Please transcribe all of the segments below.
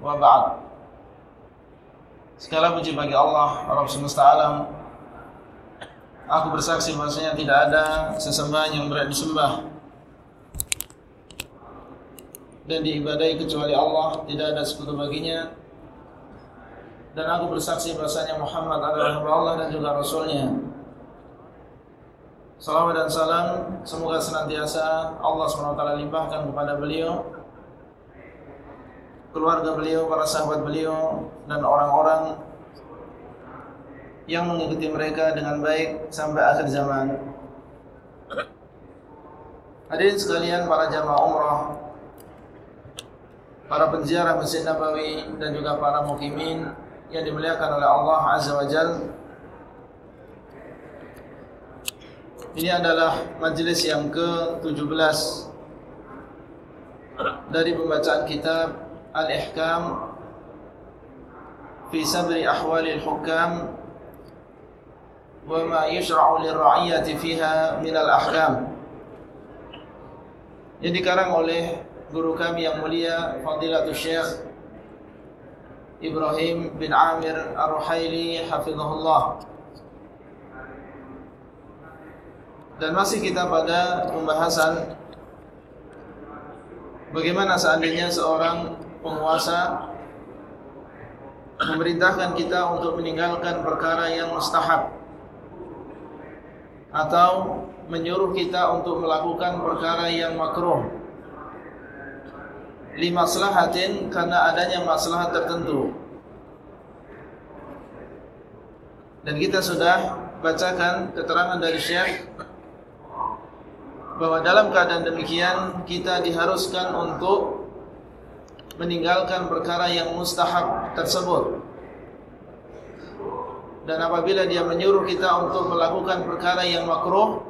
wa ba'd. Segala puji bagi Allah Rabb semesta alam. Aku bersaksi bahwasanya tidak ada sesembahan yang berat disembah dan diibadai kecuali Allah, tidak ada sekutu baginya. Dan aku bersaksi bahwasanya Muhammad adalah hamba Allah dan juga rasulnya. salam dan salam semoga senantiasa Allah SWT limpahkan kepada beliau keluarga beliau, para sahabat beliau dan orang-orang yang mengikuti mereka dengan baik sampai akhir zaman. Hadirin sekalian para jamaah umrah, para penziarah Masjid Nabawi dan juga para mukimin yang dimuliakan oleh Allah Azza wa Jalla. Ini adalah majlis yang ke-17 dari pembacaan kitab Al-Ihkam fi sabri ahwali al-hukam wa ma yushra'u lir'aiyati fiha min al-ahkam yang dikarang oleh guru kami yang mulia Fadilatul Syekh Ibrahim bin Amir Ar-Ruhaili hafizahullah. Dan masih kita pada pembahasan bagaimana seandainya seorang penguasa memerintahkan kita untuk meninggalkan perkara yang mustahab atau menyuruh kita untuk melakukan perkara yang makruh. Lima maslahatin karena adanya maslahat tertentu. Dan kita sudah bacakan keterangan dari Syekh bahwa dalam keadaan demikian kita diharuskan untuk meninggalkan perkara yang mustahab tersebut. Dan apabila dia menyuruh kita untuk melakukan perkara yang makruh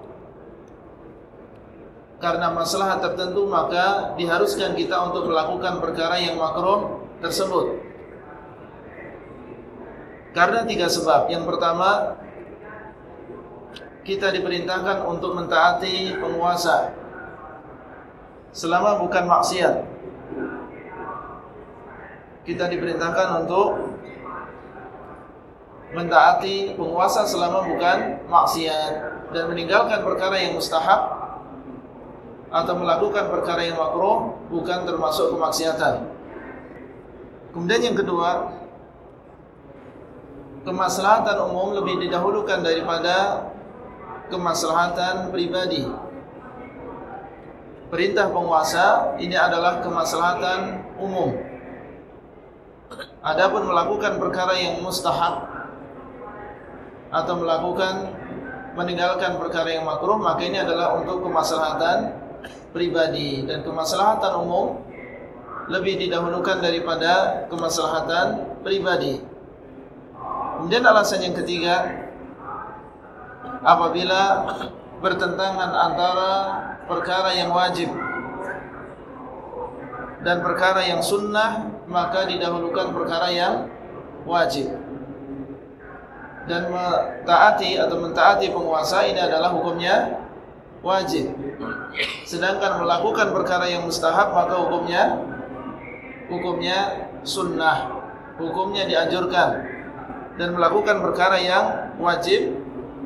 karena masalah tertentu maka diharuskan kita untuk melakukan perkara yang makruh tersebut. Karena tiga sebab. Yang pertama, kita diperintahkan untuk mentaati penguasa selama bukan maksiat kita diperintahkan untuk mentaati penguasa selama bukan maksiat dan meninggalkan perkara yang mustahab atau melakukan perkara yang makruh bukan termasuk kemaksiatan. Kemudian yang kedua, kemaslahatan umum lebih didahulukan daripada kemaslahatan pribadi. Perintah penguasa ini adalah kemaslahatan umum. Adapun melakukan perkara yang mustahab atau melakukan meninggalkan perkara yang makruh maka ini adalah untuk kemaslahatan pribadi dan kemaslahatan umum lebih didahulukan daripada kemaslahatan pribadi. Kemudian alasan yang ketiga apabila bertentangan antara perkara yang wajib dan perkara yang sunnah maka didahulukan perkara yang wajib. Dan mentaati atau mentaati penguasa ini adalah hukumnya wajib. Sedangkan melakukan perkara yang mustahab maka hukumnya hukumnya sunnah. Hukumnya dianjurkan. Dan melakukan perkara yang wajib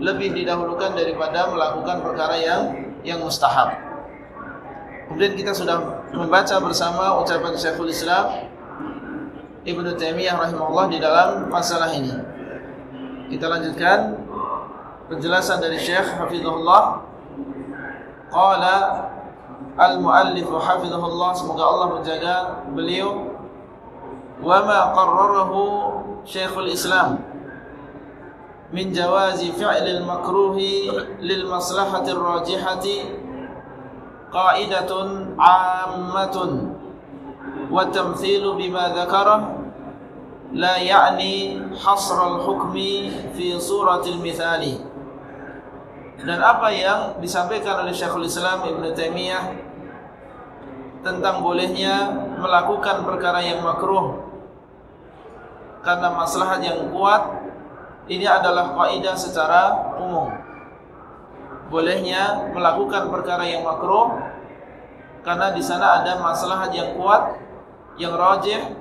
lebih didahulukan daripada melakukan perkara yang yang mustahab Kemudian kita sudah membaca bersama ucapan Syekhul Islam Ibnu Taimiyah rahimahullah di dalam masalah ini. Kita lanjutkan penjelasan dari Syekh Hafizahullah. Qala al-muallif hafizahullah semoga Allah menjaga beliau wa ma qarrarahu Syekhul Islam min jawazi fi'lil makruhi lil maslahatir rajihati قاعدة عامة والتمثيل بما ذكره la ya'ni hasr al-hukmi fi suratil mithali dan apa yang disampaikan oleh Syekhul Islam Ibn Taimiyah tentang bolehnya melakukan perkara yang makruh karena maslahat yang kuat ini adalah kaidah secara umum bolehnya melakukan perkara yang makruh karena di sana ada maslahat yang kuat yang rajih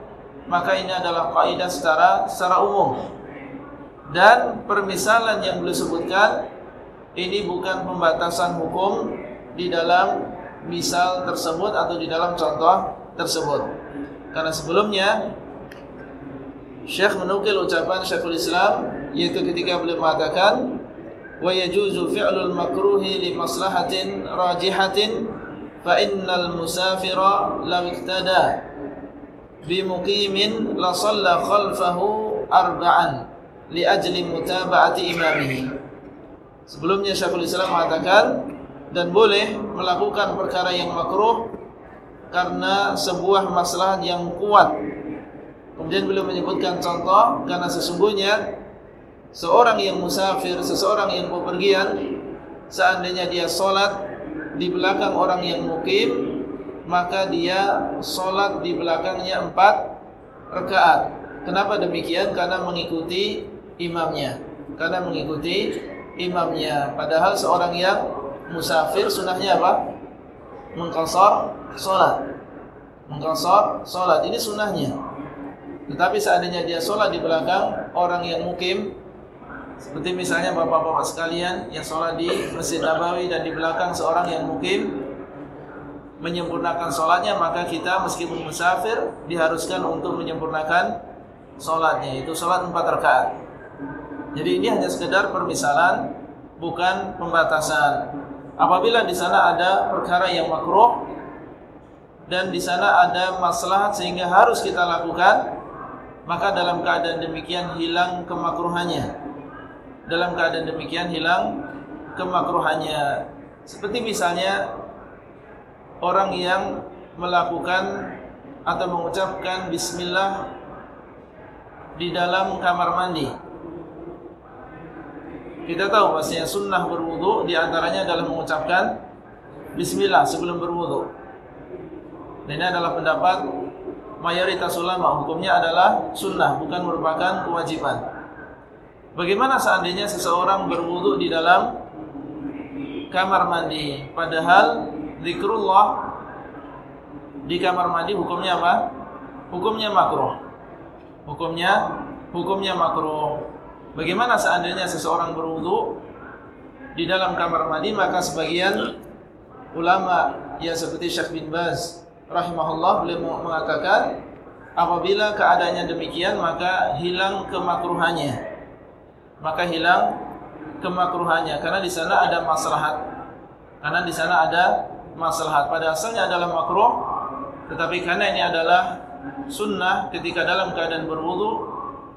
maka ini adalah kaidah secara secara umum dan permisalan yang beliau sebutkan ini bukan pembatasan hukum di dalam misal tersebut atau di dalam contoh tersebut. Karena sebelumnya Syekh menukil ucapan Syekhul Islam yaitu ketika beliau mengatakan wa yajuzu fi'lul makruhi li maslahatin rajihatin fa innal musafira law arba'an li ajli mutaba'ati imamihi Sebelumnya Syekhul Islam mengatakan dan boleh melakukan perkara yang makruh karena sebuah masalah yang kuat. Kemudian beliau menyebutkan contoh karena sesungguhnya seorang yang musafir, seseorang yang bepergian seandainya dia solat di belakang orang yang mukim maka dia solat di belakangnya empat rakaat. Kenapa demikian? Karena mengikuti imamnya. Karena mengikuti imamnya. Padahal seorang yang musafir sunahnya apa? Mengkosor solat. Mengkosor solat. Ini sunahnya. Tetapi seandainya dia solat di belakang orang yang mukim, seperti misalnya bapak-bapak sekalian yang sholat di Masjid Nabawi dan di belakang seorang yang mukim menyempurnakan sholatnya maka kita meskipun musafir diharuskan untuk menyempurnakan sholatnya itu sholat empat rakaat. Jadi ini hanya sekedar permisalan, bukan pembatasan. Apabila di sana ada perkara yang makruh dan di sana ada masalah sehingga harus kita lakukan, maka dalam keadaan demikian hilang kemakruhannya. Dalam keadaan demikian hilang kemakruhannya. Seperti misalnya orang yang melakukan atau mengucapkan bismillah di dalam kamar mandi kita tahu bahasanya sunnah berwudu di antaranya adalah mengucapkan bismillah sebelum berwudu. Dan ini adalah pendapat mayoritas ulama hukumnya adalah sunnah bukan merupakan kewajiban. Bagaimana seandainya seseorang berwudu di dalam kamar mandi padahal zikrullah di kamar mandi hukumnya apa? Hukumnya makruh. Hukumnya hukumnya makruh. Bagaimana seandainya seseorang berwudu di dalam kamar mandi maka sebagian ulama yang seperti Syekh bin Baz rahimahullah beliau mengatakan apabila keadaannya demikian maka hilang kemakruhannya. Maka hilang kemakruhannya karena di sana ada maslahat. Karena di sana ada maslahat. Pada asalnya adalah makruh tetapi karena ini adalah sunnah ketika dalam keadaan berwudu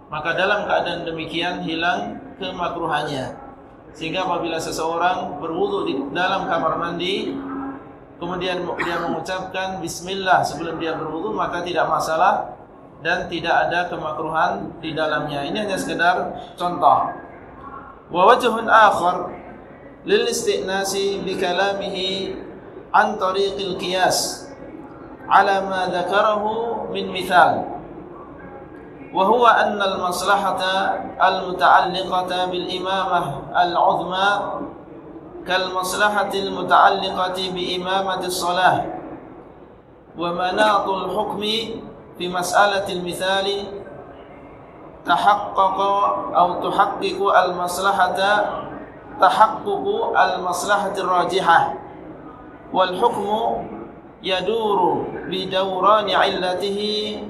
maka dalam keadaan demikian hilang kemakruhannya. Sehingga apabila seseorang berwudu di dalam kamar mandi kemudian dia mengucapkan bismillah sebelum dia berwudu maka tidak masalah dan tidak ada kemakruhan di dalamnya. Ini hanya sekedar contoh. Wa wajhun akhar lil istinasi bi kalamihi an tariqil qiyas ala ma dzakarahu min mithal. وهو أن المصلحة المتعلقة بالإمامة العظمى كالمصلحة المتعلقة بإمامة الصلاة ومناط الحكم في مسألة المثال تحقق أو تحقق المصلحة تحقق المصلحة الراجحة. والحكم يدور بدوران علته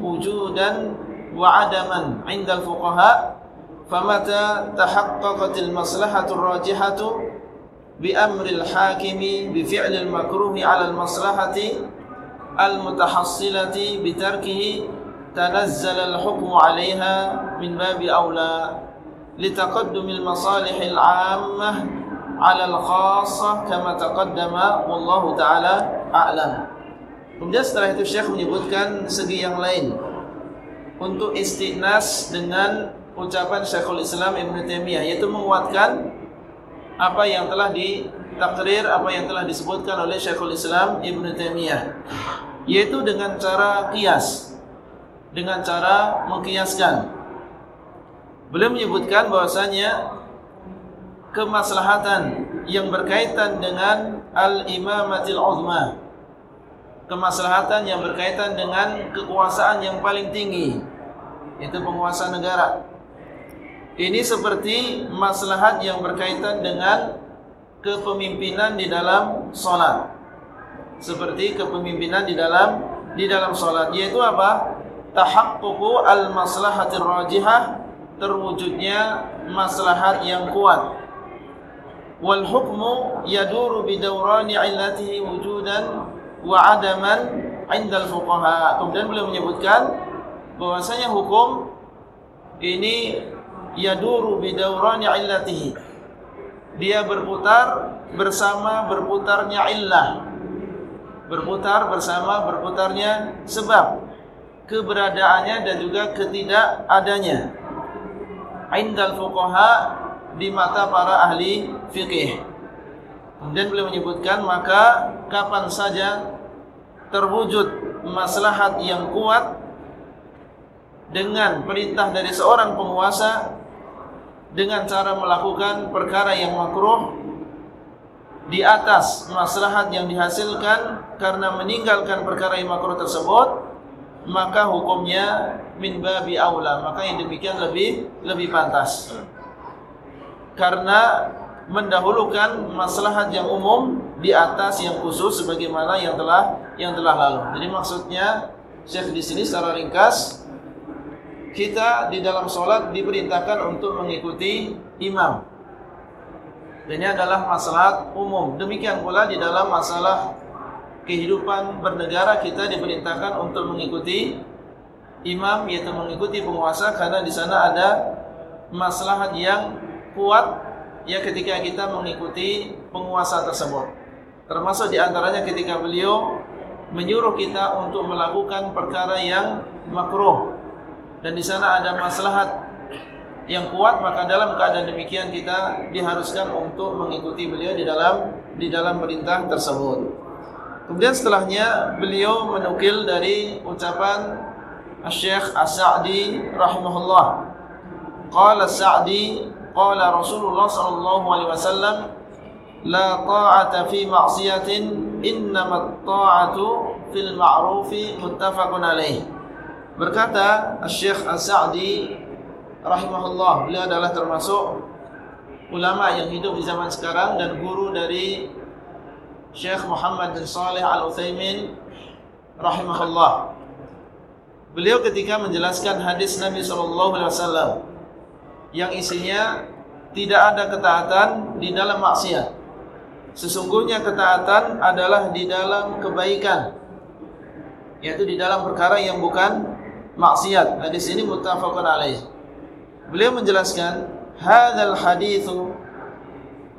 وجودا وعدما عند الفقهاء. فمتى تحققت المصلحة الراجحة؟ بأمر الحاكم بفعل المكروه على المصلحة المتحصلة بتركه تنزل الحكم عليها من باب أولى لتقدم المصالح العامة على الخاصة كما تقدم والله تعالى أعلم Kemudian setelah itu Syekh menyebutkan segi yang lain untuk istiqnas dengan ucapan Syekhul Islam Ibn Taimiyah yaitu menguatkan apa yang telah ditakrir, apa yang telah disebutkan oleh Syekhul Islam Ibn Taimiyah yaitu dengan cara kias dengan cara mengkiaskan. Beliau menyebutkan bahwasanya kemaslahatan yang berkaitan dengan al-imamatil uzma kemaslahatan yang berkaitan dengan kekuasaan yang paling tinggi itu penguasa negara. Ini seperti maslahat yang berkaitan dengan kepemimpinan di dalam solat. Seperti kepemimpinan di dalam di dalam solat. Yaitu apa? Tahaqququ al maslahatir rajihah terwujudnya maslahat yang kuat. Wal hukmu yaduru bidawrani illatihi wujudan wa adaman indal fuqaha. Kemudian beliau menyebutkan bahwasanya hukum ini yaduru bidawrani illatihi dia berputar bersama berputarnya illah. Berputar bersama berputarnya sebab keberadaannya dan juga ketidakadanya indal fuqaha di mata para ahli fikih kemudian beliau menyebutkan maka kapan saja terwujud maslahat yang kuat dengan perintah dari seorang penguasa dengan cara melakukan perkara yang makruh di atas maslahat yang dihasilkan karena meninggalkan perkara yang makruh tersebut maka hukumnya min babi aula. Maka yang demikian lebih lebih pantas. Karena mendahulukan maslahat yang umum di atas yang khusus sebagaimana yang telah yang telah lalu. Jadi maksudnya Syekh di sini secara ringkas kita di dalam solat diperintahkan untuk mengikuti imam ini adalah masalah umum. Demikian pula di dalam masalah kehidupan bernegara kita diperintahkan untuk mengikuti imam yaitu mengikuti penguasa karena di sana ada maslahat yang kuat ya ketika kita mengikuti penguasa tersebut. Termasuk di antaranya ketika beliau menyuruh kita untuk melakukan perkara yang makruh dan di sana ada maslahat yang kuat maka dalam keadaan demikian kita diharuskan untuk mengikuti beliau di dalam di dalam perintah tersebut. Kemudian setelahnya beliau menukil dari ucapan Syekh As-Sa'di rahimahullah. Qala As-Sa'di qala Rasulullah sallallahu alaihi wasallam la ta'ata fi ma'siyatin innamat ta'atu fil ma'rufi muttafaqun alaih. Berkata Syekh As-Sa'di rahimahullah beliau adalah termasuk ulama yang hidup di zaman sekarang dan guru dari Syekh Muhammad bin Saleh Al-Utsaimin rahimahullah. Beliau ketika menjelaskan hadis Nabi wasallam yang isinya tidak ada ketaatan di dalam maksiat. Sesungguhnya ketaatan adalah di dalam kebaikan. Yaitu di dalam perkara yang bukan maksiat. Hadis ini muttafaqun alaih. Beliau menjelaskan hadzal haditsu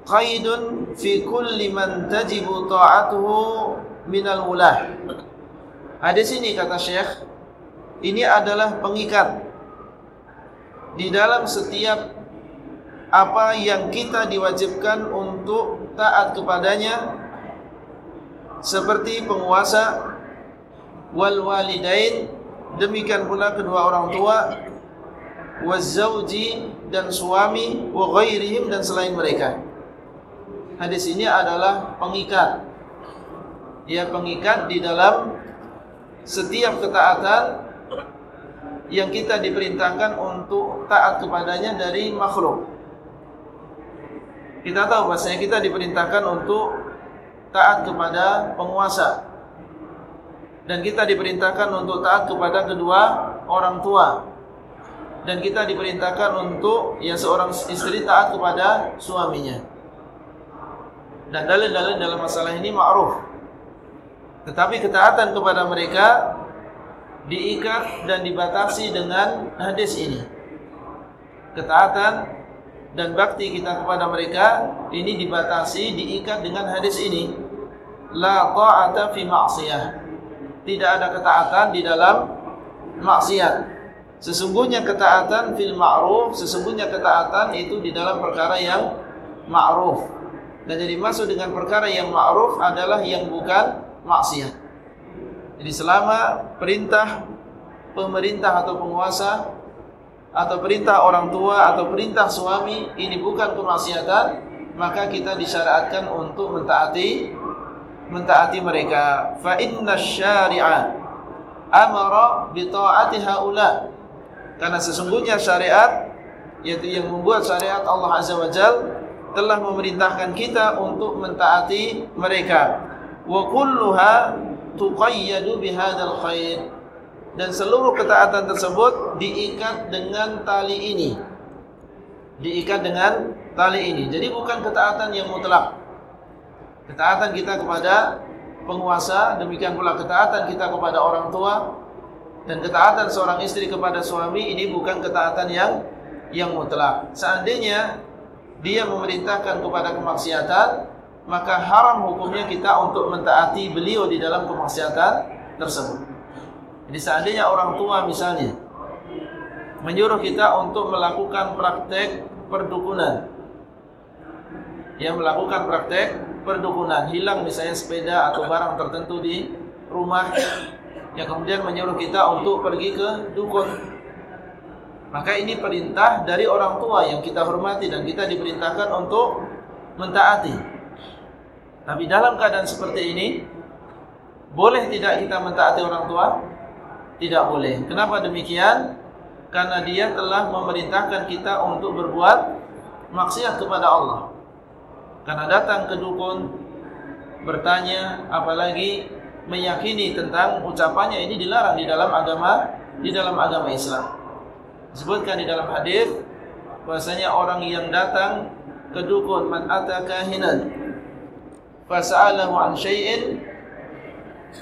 qaidun fi kulli man tajibu ta'atuhu minal ulah. Hadis ini kata Syekh ini adalah pengikat di dalam setiap apa yang kita diwajibkan untuk taat kepadanya seperti penguasa wal walidain demikian pula kedua orang tua wazauji dan suami wa ghairihim dan selain mereka. Hadis ini adalah pengikat. Ya pengikat di dalam setiap ketaatan yang kita diperintahkan untuk taat kepadanya dari makhluk. Kita tahu bahasanya kita diperintahkan untuk taat kepada penguasa. Dan kita diperintahkan untuk taat kepada kedua orang tua dan kita diperintahkan untuk ya seorang istri taat kepada suaminya. Dan dalil-dalil dalam masalah ini ma'ruf. Tetapi ketaatan kepada mereka diikat dan dibatasi dengan hadis ini. Ketaatan dan bakti kita kepada mereka ini dibatasi, diikat dengan hadis ini. La ta'ata fi ma'siyah. Tidak ada ketaatan di dalam maksiat Sesungguhnya ketaatan fil ma'ruf, sesungguhnya ketaatan itu di dalam perkara yang ma'ruf. Dan jadi masuk dengan perkara yang ma'ruf adalah yang bukan maksiat. Jadi selama perintah pemerintah atau penguasa atau perintah orang tua atau perintah suami ini bukan kemaksiatan, maka kita disyariatkan untuk mentaati mentaati mereka. Fa inna syari'a amara bi ta'ati haula karena sesungguhnya syariat yaitu yang membuat syariat Allah Azza wa Jal telah memerintahkan kita untuk mentaati mereka. Wa kulluha tuqayyadu bihadzal khair. Dan seluruh ketaatan tersebut diikat dengan tali ini. Diikat dengan tali ini. Jadi bukan ketaatan yang mutlak. Ketaatan kita kepada penguasa, demikian pula ketaatan kita kepada orang tua, dan ketaatan seorang istri kepada suami ini bukan ketaatan yang yang mutlak. Seandainya dia memerintahkan kepada kemaksiatan, maka haram hukumnya kita untuk mentaati beliau di dalam kemaksiatan tersebut. Jadi seandainya orang tua misalnya menyuruh kita untuk melakukan praktek perdukunan. Yang melakukan praktek perdukunan, hilang misalnya sepeda atau barang tertentu di rumah yang kemudian menyuruh kita untuk pergi ke dukun. Maka ini perintah dari orang tua yang kita hormati dan kita diperintahkan untuk mentaati. Tapi dalam keadaan seperti ini, boleh tidak kita mentaati orang tua? Tidak boleh. Kenapa demikian? Karena dia telah memerintahkan kita untuk berbuat maksiat kepada Allah. Karena datang ke dukun bertanya, apalagi meyakini tentang ucapannya ini dilarang di dalam agama di dalam agama Islam. Disebutkan di dalam hadis bahasanya orang yang datang ke dukun man ata kahinan fas'alahu an syai'in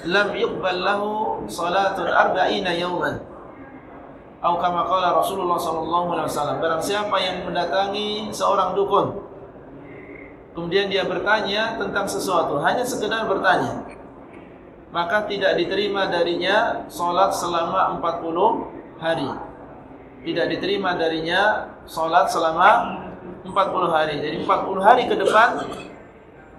lam yuqbal lahu salatun arba'ina yawman atau kama qala Rasulullah sallallahu alaihi wasallam barang siapa yang mendatangi seorang dukun kemudian dia bertanya tentang sesuatu hanya sekedar bertanya maka tidak diterima darinya solat selama 40 hari. Tidak diterima darinya solat selama 40 hari. Jadi 40 hari ke depan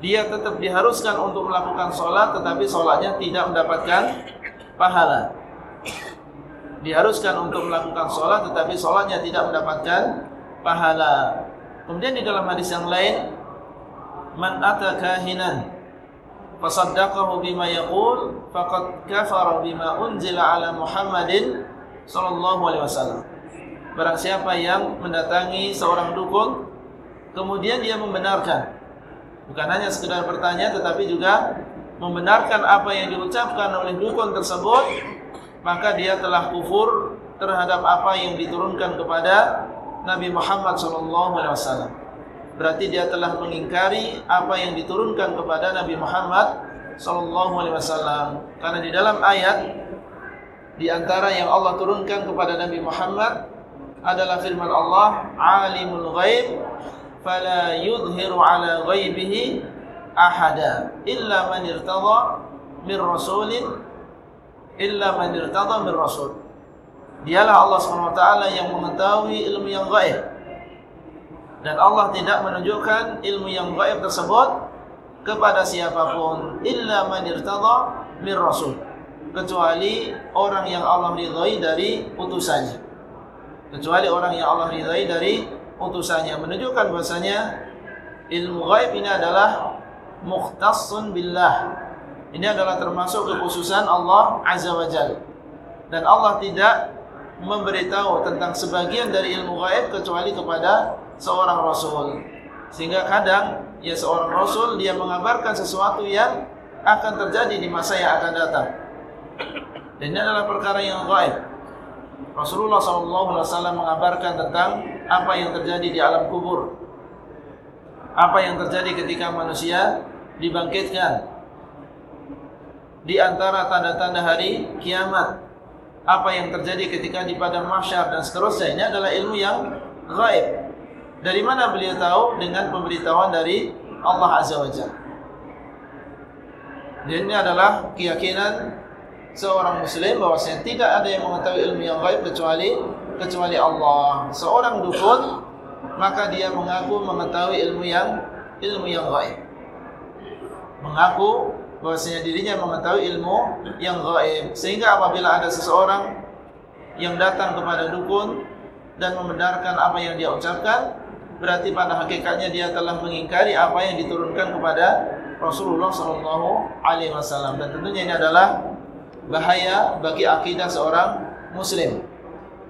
dia tetap diharuskan untuk melakukan solat, tetapi solatnya tidak mendapatkan pahala. Diharuskan untuk melakukan solat, tetapi solatnya tidak mendapatkan pahala. Kemudian di dalam hadis yang lain, man ata kahinan fasaddaqahu bima yaqul faqad kafara bima unzila ala Muhammadin sallallahu alaihi wasallam. Barang siapa yang mendatangi seorang dukun kemudian dia membenarkan bukan hanya sekedar bertanya tetapi juga membenarkan apa yang diucapkan oleh dukun tersebut maka dia telah kufur terhadap apa yang diturunkan kepada Nabi Muhammad sallallahu alaihi wasallam berarti dia telah mengingkari apa yang diturunkan kepada Nabi Muhammad sallallahu alaihi wasallam. Karena di dalam ayat di antara yang Allah turunkan kepada Nabi Muhammad adalah firman Allah alimul ghaib fala yudhiru ala ghaibihi ahada illa man irtada min rasulin illa man irtada min rasul. Dialah Allah SWT yang mengetahui ilmu yang gaib dan Allah tidak menunjukkan ilmu yang gaib tersebut kepada siapapun illa man irtada min rasul. Kecuali orang yang Allah ridhai dari utusannya. Kecuali orang yang Allah ridhai dari utusannya. Menunjukkan bahasanya ilmu gaib ini adalah mukhtassun billah. Ini adalah termasuk kekhususan Allah azza wajalla dan Allah tidak memberitahu tentang sebagian dari ilmu gaib kecuali kepada seorang rasul. Sehingga kadang ya seorang rasul dia mengabarkan sesuatu yang akan terjadi di masa yang akan datang. Dan ini adalah perkara yang gaib. Rasulullah SAW mengabarkan tentang apa yang terjadi di alam kubur. Apa yang terjadi ketika manusia dibangkitkan. Di antara tanda-tanda hari kiamat. Apa yang terjadi ketika di padang mahsyar dan seterusnya. Ini adalah ilmu yang gaib. Dari mana beliau tahu? Dengan pemberitahuan dari Allah Azza wa Jalla. Dan ini adalah keyakinan seorang muslim bahwasanya tidak ada yang mengetahui ilmu yang gaib kecuali kecuali Allah. Seorang dukun maka dia mengaku mengetahui ilmu yang ilmu yang gaib. Mengaku bahwasanya dirinya mengetahui ilmu yang gaib. Sehingga apabila ada seseorang yang datang kepada dukun dan membenarkan apa yang dia ucapkan, berarti pada hakikatnya dia telah mengingkari apa yang diturunkan kepada Rasulullah sallallahu alaihi wasallam dan tentunya ini adalah bahaya bagi akidah seorang muslim.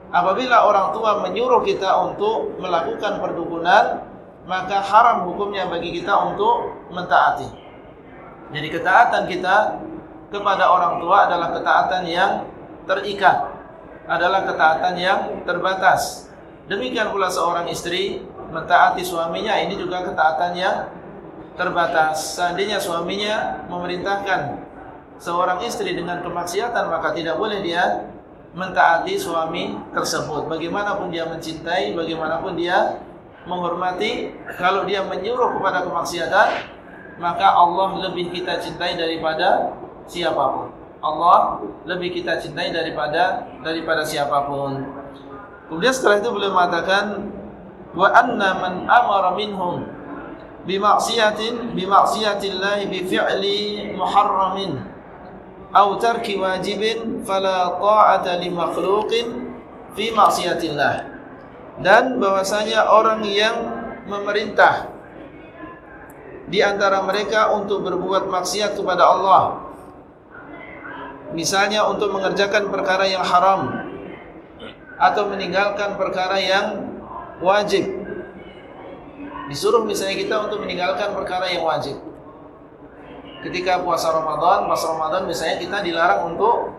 Apabila orang tua menyuruh kita untuk melakukan perdukunan, maka haram hukumnya bagi kita untuk mentaati. Jadi ketaatan kita kepada orang tua adalah ketaatan yang terikat, adalah ketaatan yang terbatas. Demikian pula seorang istri mentaati suaminya ini juga ketaatan yang terbatas. Seandainya suaminya memerintahkan seorang istri dengan kemaksiatan maka tidak boleh dia mentaati suami tersebut. Bagaimanapun dia mencintai, bagaimanapun dia menghormati, kalau dia menyuruh kepada kemaksiatan, maka Allah lebih kita cintai daripada siapa pun. Allah lebih kita cintai daripada daripada siapa pun. Kemudian setelah itu beliau mengatakan wa anna man amara minhum bimaksiatin bimaksiatillah bi fi'li muharramin aw tarki wajibin fala ta'ata li makhluqin fi maksiatillah. Dan bahwasanya orang yang memerintah di antara mereka untuk berbuat maksiat kepada Allah misalnya untuk mengerjakan perkara yang haram atau meninggalkan perkara yang wajib Disuruh misalnya kita untuk meninggalkan perkara yang wajib. Ketika puasa Ramadan, pas Ramadan misalnya kita dilarang untuk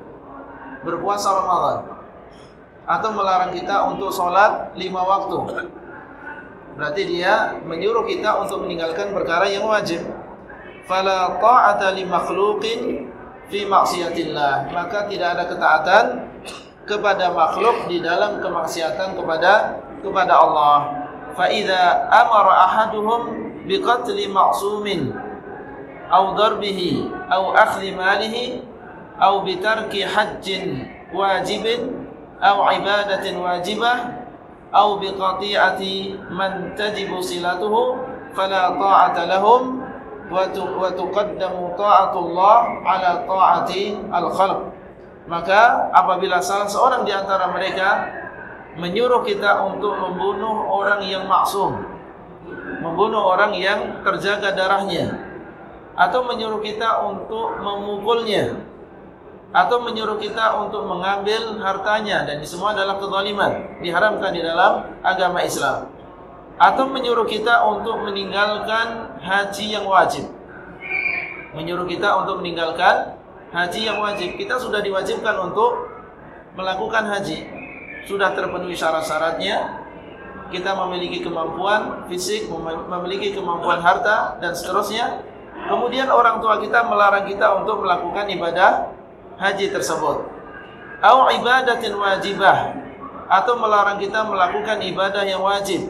berpuasa Ramadan. Atau melarang kita untuk sholat lima waktu. Berarti dia menyuruh kita untuk meninggalkan perkara yang wajib. Fala ta'ata li makhluqin fi maksiatillah. Maka tidak ada ketaatan kepada makhluk di dalam kemaksiatan kepada kepada Allah. فإذا أمر أحدهم بقتل معصوم أو ضربه أو أخذ ماله أو بترك حج واجب أو عبادة واجبة أو بقطيعة من تجب صلته فلا طاعة لهم وتقدم طاعة الله على طاعة الخلق maka apabila salah seorang di antara mereka menyuruh kita untuk membunuh orang yang maksum, membunuh orang yang terjaga darahnya, atau menyuruh kita untuk memukulnya, atau menyuruh kita untuk mengambil hartanya dan ini semua adalah kezaliman diharamkan di dalam agama Islam. Atau menyuruh kita untuk meninggalkan haji yang wajib. Menyuruh kita untuk meninggalkan haji yang wajib. Kita sudah diwajibkan untuk melakukan haji sudah terpenuhi syarat-syaratnya kita memiliki kemampuan fisik, memiliki kemampuan harta dan seterusnya. Kemudian orang tua kita melarang kita untuk melakukan ibadah haji tersebut. Au ibadatin wajibah atau melarang kita melakukan ibadah yang wajib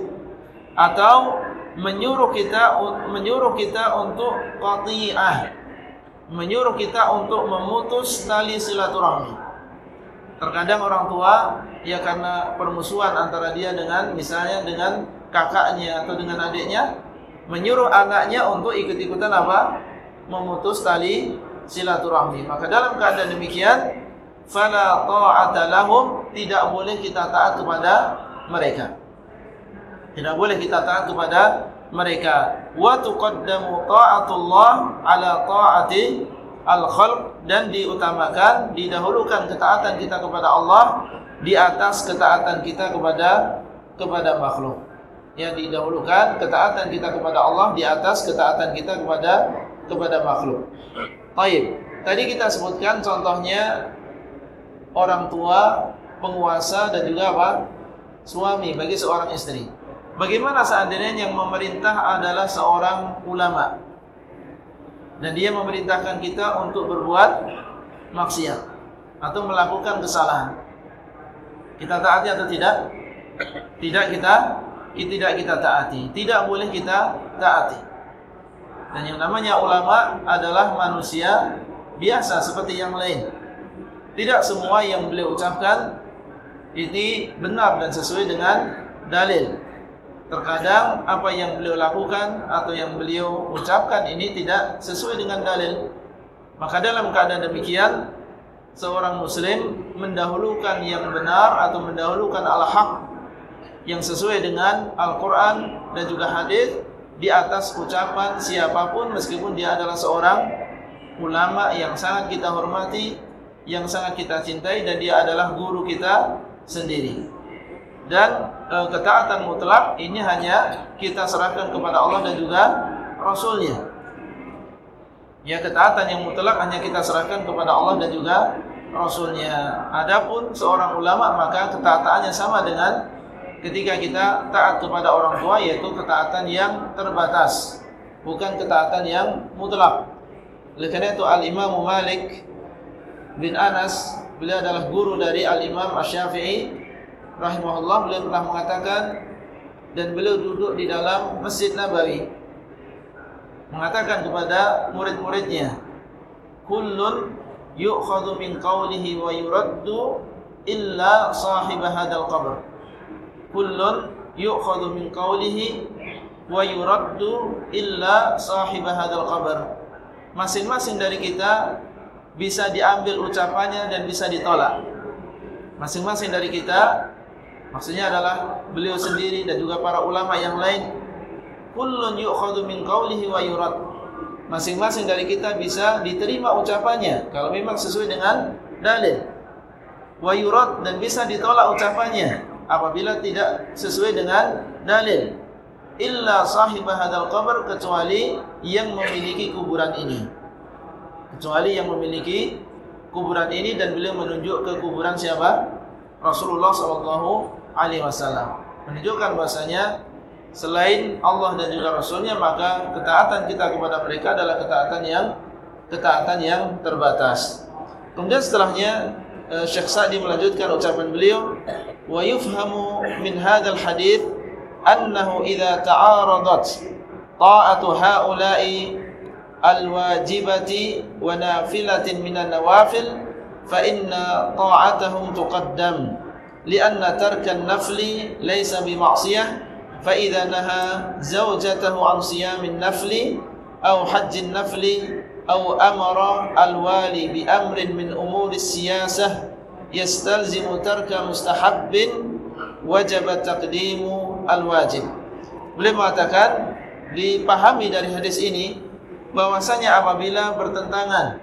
atau menyuruh kita menyuruh kita untuk qati'ah menyuruh kita untuk memutus tali silaturahmi. Terkadang orang tua ya karena permusuhan antara dia dengan misalnya dengan kakaknya atau dengan adiknya menyuruh anaknya untuk ikut-ikutan apa? memutus tali silaturahmi. Maka dalam keadaan demikian fala ta'ata lahum tidak boleh kita taat kepada mereka. Tidak boleh kita taat kepada mereka. Wa tuqaddamu ta'atullah ala ta'ati al-khalq dan diutamakan didahulukan ketaatan kita kepada Allah di atas ketaatan kita kepada kepada makhluk. Yang didahulukan ketaatan kita kepada Allah di atas ketaatan kita kepada kepada makhluk. Baik. Tadi kita sebutkan contohnya orang tua, penguasa dan juga apa? suami bagi seorang istri. Bagaimana seandainya yang memerintah adalah seorang ulama dan dia memerintahkan kita untuk berbuat maksiat atau melakukan kesalahan. Kita taati atau tidak? Tidak kita tidak kita taati. Tidak boleh kita taati. Dan yang namanya ulama adalah manusia biasa seperti yang lain. Tidak semua yang beliau ucapkan ini benar dan sesuai dengan dalil. Terkadang apa yang beliau lakukan atau yang beliau ucapkan ini tidak sesuai dengan dalil. Maka dalam keadaan demikian seorang muslim mendahulukan yang benar atau mendahulukan al-haq yang sesuai dengan Al-Qur'an dan juga hadis di atas ucapan siapa pun meskipun dia adalah seorang ulama yang sangat kita hormati, yang sangat kita cintai dan dia adalah guru kita sendiri dan e, ketaatan mutlak ini hanya kita serahkan kepada Allah dan juga Rasulnya. Ya ketaatan yang mutlak hanya kita serahkan kepada Allah dan juga Rasulnya. Adapun seorang ulama maka ketaatannya sama dengan ketika kita taat kepada orang tua yaitu ketaatan yang terbatas, bukan ketaatan yang mutlak. Oleh karena itu Al Imam Malik bin Anas beliau adalah guru dari Al Imam Asy-Syafi'i rahimahullah beliau pernah mengatakan dan beliau duduk di dalam Masjid Nabawi mengatakan kepada murid-muridnya kullun yu'khadhu min qawlihi wa yuraddu illa sahib hadzal qabr. Kullun yu'khadhu min qawlihi wa yuraddu illa sahib hadzal qabr. Masing-masing dari kita bisa diambil ucapannya dan bisa ditolak. Masing-masing dari kita Maksudnya adalah beliau sendiri dan juga para ulama yang lain kullun yu'khadhu min qawlihi wa yurad. Masing-masing dari kita bisa diterima ucapannya kalau memang sesuai dengan dalil. Wa yurad dan bisa ditolak ucapannya apabila tidak sesuai dengan dalil. Illa sahib hadzal qabr kecuali yang memiliki kuburan ini. Kecuali yang memiliki kuburan ini dan beliau menunjuk ke kuburan siapa? Rasulullah sallallahu alaihi wasallam menunjukkan bahasanya selain Allah dan juga Rasulnya maka ketaatan kita kepada mereka adalah ketaatan yang ketaatan yang terbatas. Kemudian setelahnya eh, Syekh Sa'di melanjutkan ucapan beliau wa yufhamu min hadzal hadis annahu idza ta'aradat ta'atu haula'i alwajibati wa nafilatin minan nawafil fa inna ta'atuhum tuqaddam لأن ترك النفل ليس بمعصية فإذا نهى زوجته عن صيام النفل أو حج النفل أو أمر الوالي بأمر من أمور السياسة يستلزم ترك مستحب wajib taqdimu al-wajib beliau mengatakan dipahami dari hadis ini bahwasanya apabila bertentangan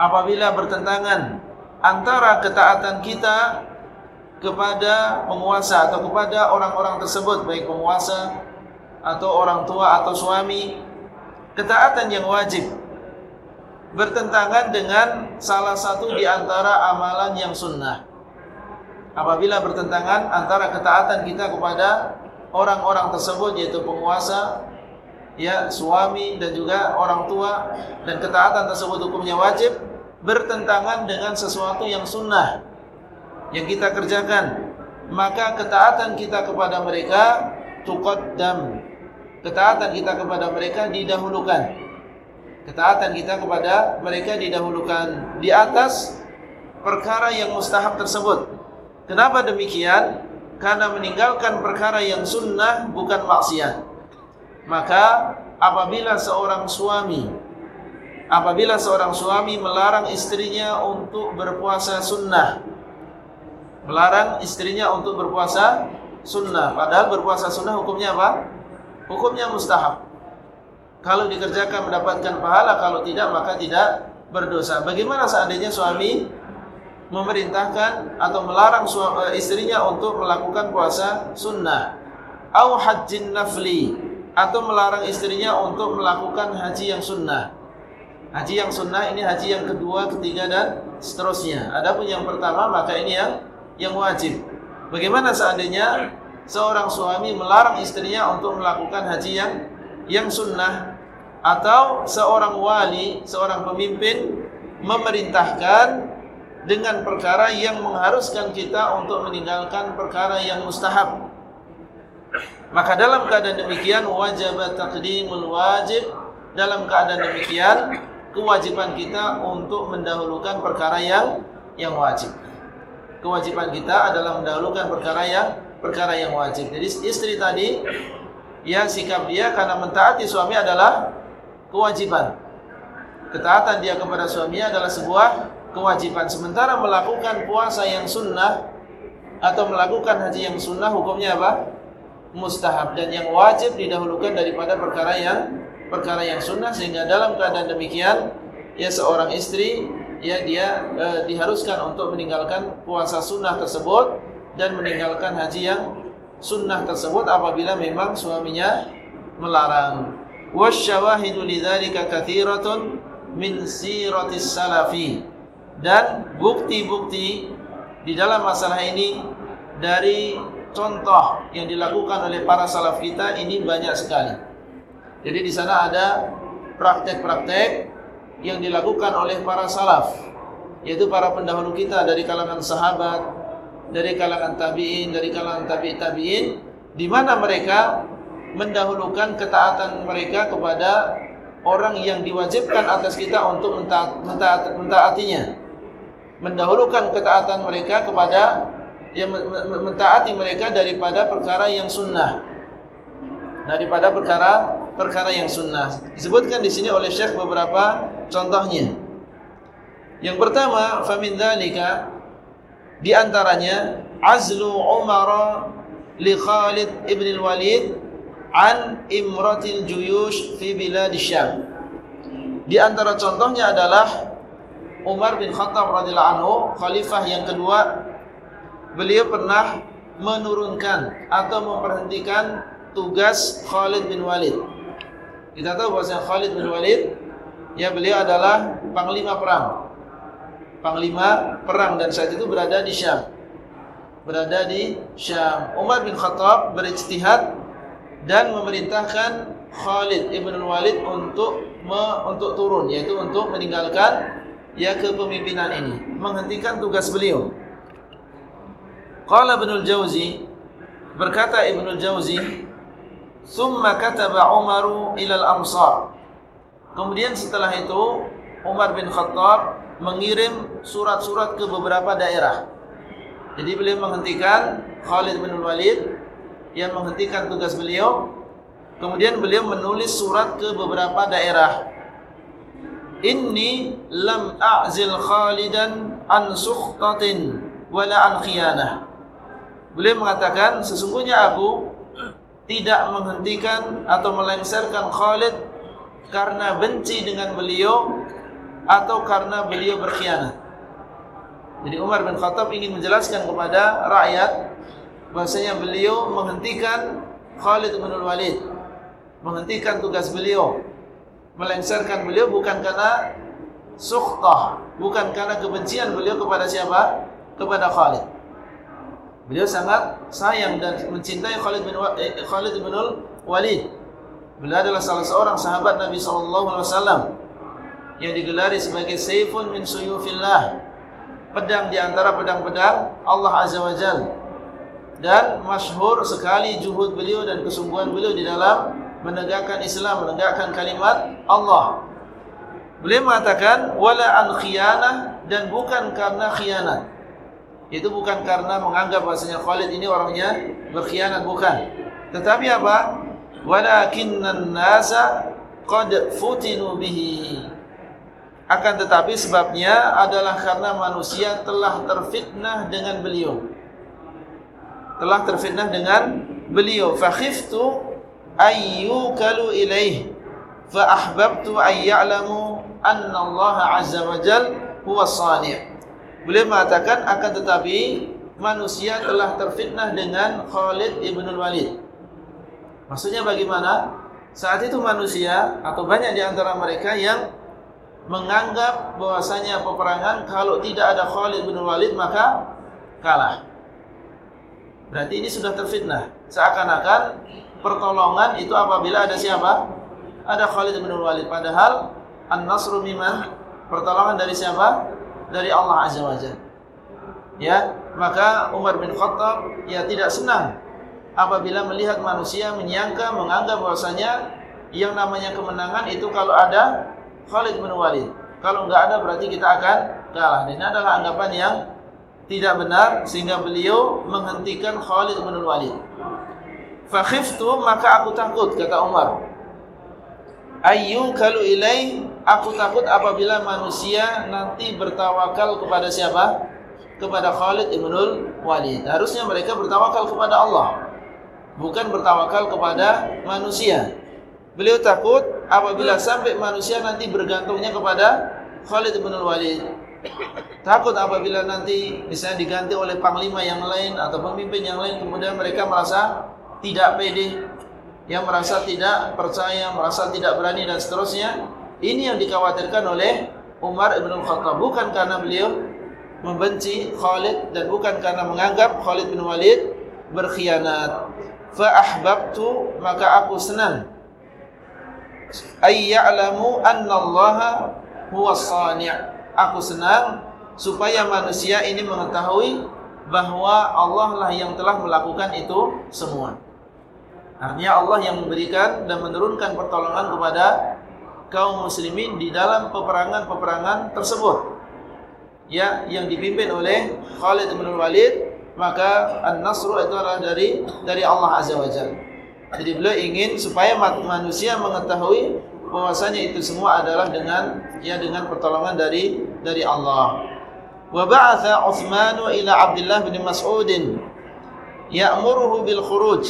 apabila bertentangan antara ketaatan kita kepada penguasa atau kepada orang-orang tersebut baik penguasa atau orang tua atau suami ketaatan yang wajib bertentangan dengan salah satu di antara amalan yang sunnah. Apabila bertentangan antara ketaatan kita kepada orang-orang tersebut yaitu penguasa ya suami dan juga orang tua dan ketaatan tersebut hukumnya wajib bertentangan dengan sesuatu yang sunnah yang kita kerjakan maka ketaatan kita kepada mereka tuqaddam. Ketaatan kita kepada mereka didahulukan. Ketaatan kita kepada mereka didahulukan. Di atas perkara yang mustahab tersebut. Kenapa demikian? Karena meninggalkan perkara yang sunnah bukan maksiat. Maka apabila seorang suami apabila seorang suami melarang istrinya untuk berpuasa sunnah. Melarang istrinya untuk berpuasa sunnah. Padahal berpuasa sunnah hukumnya apa? hukumnya mustahab. Kalau dikerjakan mendapatkan pahala kalau tidak maka tidak berdosa. Bagaimana seandainya suami memerintahkan atau melarang eh, istrinya untuk melakukan puasa sunnah? Au nafli atau melarang istrinya untuk melakukan haji yang sunnah Haji yang sunnah ini haji yang kedua, ketiga dan seterusnya. Adapun yang pertama maka ini yang yang wajib. Bagaimana seandainya seorang suami melarang istrinya untuk melakukan haji yang yang sunnah atau seorang wali, seorang pemimpin memerintahkan dengan perkara yang mengharuskan kita untuk meninggalkan perkara yang mustahab. Maka dalam keadaan demikian wajib taqdimul wajib dalam keadaan demikian kewajiban kita untuk mendahulukan perkara yang yang wajib. kewajiban kita adalah mendahulukan perkara yang perkara yang wajib. Jadi istri tadi ya sikap dia karena mentaati suami adalah kewajiban. Ketaatan dia kepada suaminya adalah sebuah kewajiban. Sementara melakukan puasa yang sunnah atau melakukan haji yang sunnah hukumnya apa? Mustahab dan yang wajib didahulukan daripada perkara yang perkara yang sunnah sehingga dalam keadaan demikian ya seorang istri ya dia e, diharuskan untuk meninggalkan puasa sunnah tersebut dan meninggalkan haji yang sunnah tersebut apabila memang suaminya melarang. Wasyawahidu lidzalika katsiratun min siratis salafi. Dan bukti-bukti di dalam masalah ini dari contoh yang dilakukan oleh para salaf kita ini banyak sekali. Jadi di sana ada praktek-praktek yang dilakukan oleh para salaf yaitu para pendahulu kita dari kalangan sahabat, dari kalangan tabi'in, dari kalangan tabi' tabi'in di mana mereka mendahulukan ketaatan mereka kepada orang yang diwajibkan atas kita untuk mentaat, mentaat, mentaatinya. Mendahulukan ketaatan mereka kepada yang mentaati mereka daripada perkara yang sunnah. Daripada perkara perkara yang sunnah. Disebutkan di sini oleh Syekh beberapa contohnya. Yang pertama, famin dzalika di antaranya azlu Umar li Khalid ibn al-Walid an imratil juyush fi bilad Syam. Di antara contohnya adalah Umar bin Khattab radhiyallahu anhu, khalifah yang kedua, beliau pernah menurunkan atau memperhentikan tugas Khalid bin Walid kita tahu bahwa Khalid bin Walid ya beliau adalah panglima perang. Panglima perang dan saat itu berada di Syam. Berada di Syam. Umar bin Khattab berijtihad dan memerintahkan Khalid ibn Walid untuk me, untuk turun yaitu untuk meninggalkan ya kepemimpinan ini, menghentikan tugas beliau. Qala Ibnu Jauzi berkata Ibnu Jauzi Summa kataba Umaru ilal amsar. Kemudian setelah itu Umar bin Khattab mengirim surat-surat ke beberapa daerah. Jadi beliau menghentikan Khalid bin Walid yang menghentikan tugas beliau. Kemudian beliau menulis surat ke beberapa daerah. Inni lam a'zil Khalidan an sukhtatin wala an khiyanah. Beliau mengatakan sesungguhnya aku tidak menghentikan atau melengsarkan Khalid karena benci dengan beliau atau karena beliau berkhianat. Jadi Umar bin Khattab ingin menjelaskan kepada rakyat bahasanya beliau menghentikan Khalid bin Walid, menghentikan tugas beliau, melengsarkan beliau bukan karena sukhtah, bukan karena kebencian beliau kepada siapa? Kepada Khalid. Beliau sangat sayang dan mencintai Khalid bin eh, Khalid bin Walid. Beliau adalah salah seorang sahabat Nabi wasallam yang digelari sebagai saifun min suyufillah. Pedang di antara pedang-pedang Allah Azza wa Jalla. Dan masyhur sekali juhud beliau dan kesungguhan beliau di dalam menegakkan Islam, menegakkan kalimat Allah. Beliau mengatakan wala an khiyanah dan bukan karena khianat. Itu bukan karena menganggap bahasanya Khalid ini orangnya berkhianat bukan. Tetapi apa? Walakinnan nasa qad futinu bihi. Akan tetapi sebabnya adalah karena manusia telah terfitnah dengan beliau. Telah terfitnah dengan beliau. Fa khiftu ayyukalu ilaih. Fa ahbabtu an ya'lamu anna Allah azza wa jal huwa sani'. Beliau mengatakan akan tetapi manusia telah terfitnah dengan Khalid ibn Walid. Maksudnya bagaimana? Saat itu manusia atau banyak di antara mereka yang menganggap bahwasanya peperangan kalau tidak ada Khalid bin Walid maka kalah. Berarti ini sudah terfitnah. Seakan-akan pertolongan itu apabila ada siapa? Ada Khalid bin Walid. Padahal an-nasru? Pertolongan dari siapa? Dari Allah Azza wa Jalla. Ya, maka Umar bin Khattab ya tidak senang apabila melihat manusia menyangka menganggap bahwasanya yang namanya kemenangan itu kalau ada Khalid bin Walid. Kalau enggak ada berarti kita akan kalah. Ini adalah anggapan yang tidak benar sehingga beliau menghentikan Khalid bin Walid. Fa khiftu maka aku takut kata Umar. Ayu kalau ilai aku takut apabila manusia nanti bertawakal kepada siapa? Kepada Khalid bin Walid. Harusnya mereka bertawakal kepada Allah, bukan bertawakal kepada manusia. Beliau takut apabila sampai manusia nanti bergantungnya kepada Khalid bin Walid. Takut apabila nanti misalnya diganti oleh panglima yang lain atau pemimpin yang lain kemudian mereka merasa tidak pede, yang merasa tidak percaya, merasa tidak berani dan seterusnya. Ini yang dikhawatirkan oleh Umar bin Khattab bukan karena beliau membenci Khalid dan bukan karena menganggap Khalid bin Walid berkhianat. Fa ahbabtu maka aku senang ay ya'lamu anna Allah huwa sani' aku senang supaya manusia ini mengetahui bahwa Allah lah yang telah melakukan itu semua. Artinya Allah yang memberikan dan menurunkan pertolongan kepada kaum muslimin di dalam peperangan-peperangan tersebut. Ya, yang dipimpin oleh Khalid bin Walid, maka an-nasru itu adalah dari dari Allah Azza wa Jalla. Jadi beliau ingin supaya manusia mengetahui bahwasanya itu semua adalah dengan ya dengan pertolongan dari dari Allah. Wa ba'atha Utsman ila Abdullah bin Mas'ud ya'muruhu bil khuruj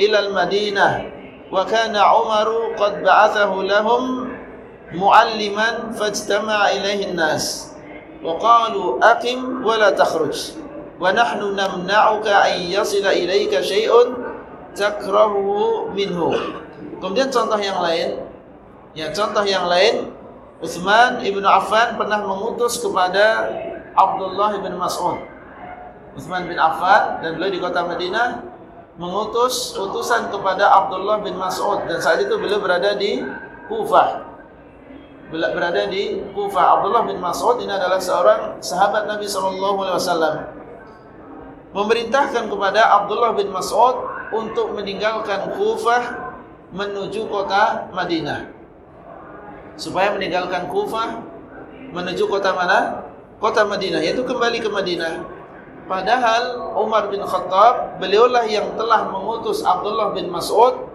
ila al-Madinah wa kana Umar qad ba'athahu lahum mu'alliman fajtama'a ilayhi an-nas wa qalu aqim wa la takhruj wa nahnu namna'uka an yasila ilayka shay'un takrahu minhu. Kemudian contoh yang lain Ya, contoh yang lain, Utsman ibnu Affan pernah mengutus kepada Abdullah bin Mas'ud. Utsman bin Affan dan beliau di kota Madinah mengutus utusan kepada Abdullah bin Mas'ud dan saat itu beliau berada di Kufah. Berada di Kufah. Abdullah bin Mas'ud ini adalah seorang sahabat Nabi sallallahu alaihi wasallam. Memerintahkan kepada Abdullah bin Mas'ud untuk meninggalkan Kufah menuju kota Madinah supaya meninggalkan Kufah menuju kota mana? Kota Madinah, yaitu kembali ke Madinah. Padahal Umar bin Khattab beliaulah yang telah mengutus Abdullah bin Mas'ud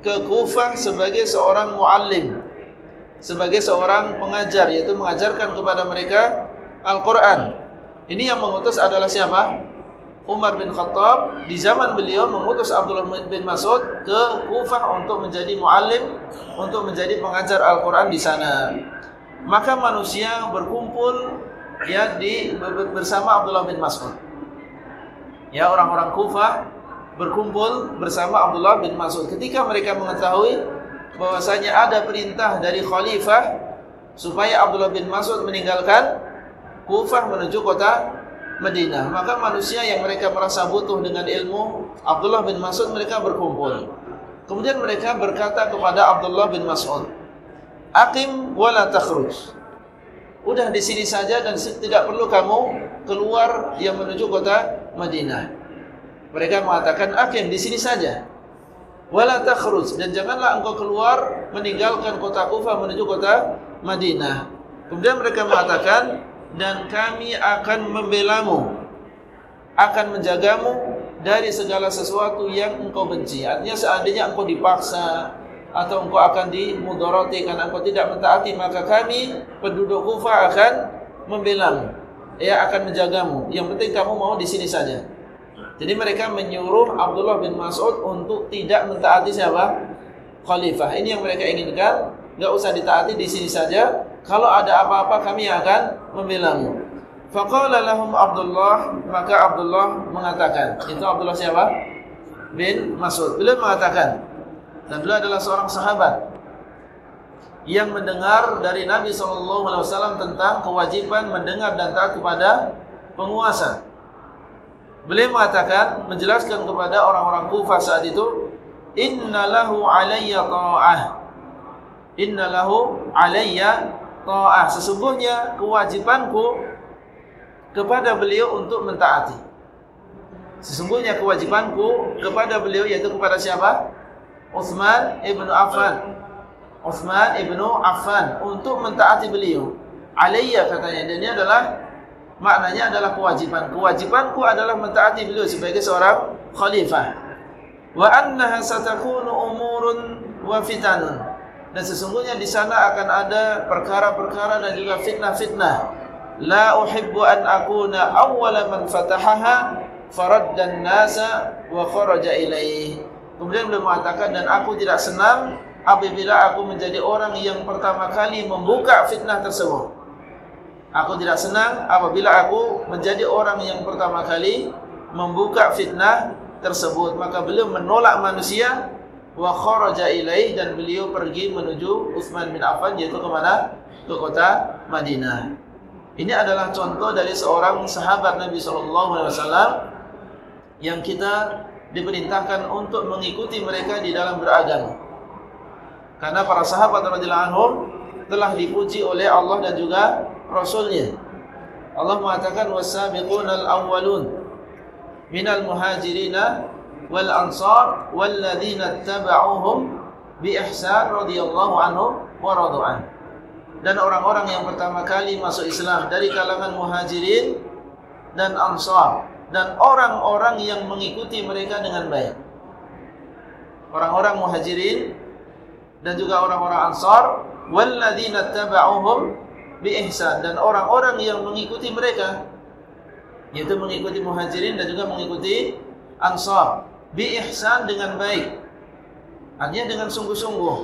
ke Kufah sebagai seorang muallim, sebagai seorang pengajar yaitu mengajarkan kepada mereka Al-Qur'an. Ini yang mengutus adalah siapa? Umar bin Khattab di zaman beliau mengutus Abdullah bin Mas'ud ke Kufah untuk menjadi muallim, untuk menjadi pengajar Al-Qur'an di sana. Maka manusia berkumpul ya di bersama Abdullah bin Mas'ud. Ya orang-orang Kufah berkumpul bersama Abdullah bin Mas'ud. Ketika mereka mengetahui bahwasanya ada perintah dari khalifah supaya Abdullah bin Mas'ud meninggalkan Kufah menuju kota Madinah. Maka manusia yang mereka merasa butuh dengan ilmu Abdullah bin Mas'ud mereka berkumpul. Kemudian mereka berkata kepada Abdullah bin Mas'ud, "Aqim wa la takhruj." Udah di sini saja dan tidak perlu kamu keluar yang menuju kota Madinah. Mereka mengatakan, "Aqim di sini saja." Wala takhruj dan janganlah engkau keluar meninggalkan kota Kufah menuju kota Madinah. Kemudian mereka mengatakan, dan kami akan membelamu akan menjagamu dari segala sesuatu yang engkau benci artinya seandainya engkau dipaksa atau engkau akan dimudoroti karena engkau tidak mentaati maka kami penduduk Kufah akan membelamu ya akan menjagamu. Yang penting kamu mau di sini saja. Jadi mereka menyuruh Abdullah bin Mas'ud untuk tidak mentaati siapa? Khalifah. Ini yang mereka inginkan. Enggak usah ditaati di sini saja. Kalau ada apa-apa kami akan membelamu. Faqala lahum Abdullah, maka Abdullah mengatakan, itu Abdullah siapa? Bin Mas'ud. Beliau mengatakan, dan beliau adalah seorang sahabat yang mendengar dari Nabi SAW tentang kewajiban mendengar dan taat kepada penguasa. Beliau mengatakan, menjelaskan kepada orang-orang Kufah saat itu, Inna lahu alayya ta'ah. Inna lahu alayya ta'ah sesungguhnya kewajibanku kepada beliau untuk mentaati sesungguhnya kewajibanku kepada beliau yaitu kepada siapa Uthman ibnu Affan Uthman ibnu Affan untuk mentaati beliau alayya katanya dan ini adalah maknanya adalah kewajiban. Kewajibanku adalah mentaati beliau sebagai seorang khalifah. Wa annaha satakunu umurun wa fitanun. Dan sesungguhnya di sana akan ada perkara-perkara dan juga fitnah-fitnah. La uhibbu an akuna awwala man fatahaha faraddan nasa wa kharaja ilaihi. Kemudian beliau mengatakan dan aku tidak senang apabila aku menjadi orang yang pertama kali membuka fitnah tersebut. Aku tidak senang apabila aku menjadi orang yang pertama kali membuka fitnah tersebut. Maka beliau menolak manusia wa kharaja ilaihi dan beliau pergi menuju Utsman bin Affan yaitu ke mana? Ke kota Madinah. Ini adalah contoh dari seorang sahabat Nabi sallallahu alaihi wasallam yang kita diperintahkan untuk mengikuti mereka di dalam beragama. Karena para sahabat radhiyallahu anhum telah dipuji oleh Allah dan juga Rasulnya. Allah mengatakan wasabiqunal awwalun minal muhajirina wal ansar walladzina tabauhum bi ihsan radhiyallahu anhum wa radu'an. Dan orang-orang yang pertama kali masuk Islam dari kalangan muhajirin dan ansar dan orang-orang yang mengikuti mereka dengan baik. Orang-orang muhajirin dan juga orang-orang ansar walladzina tabauhum bi ihsan dan orang-orang yang mengikuti mereka yaitu mengikuti muhajirin dan juga mengikuti ansar bi ihsan dengan baik. Artinya dengan sungguh-sungguh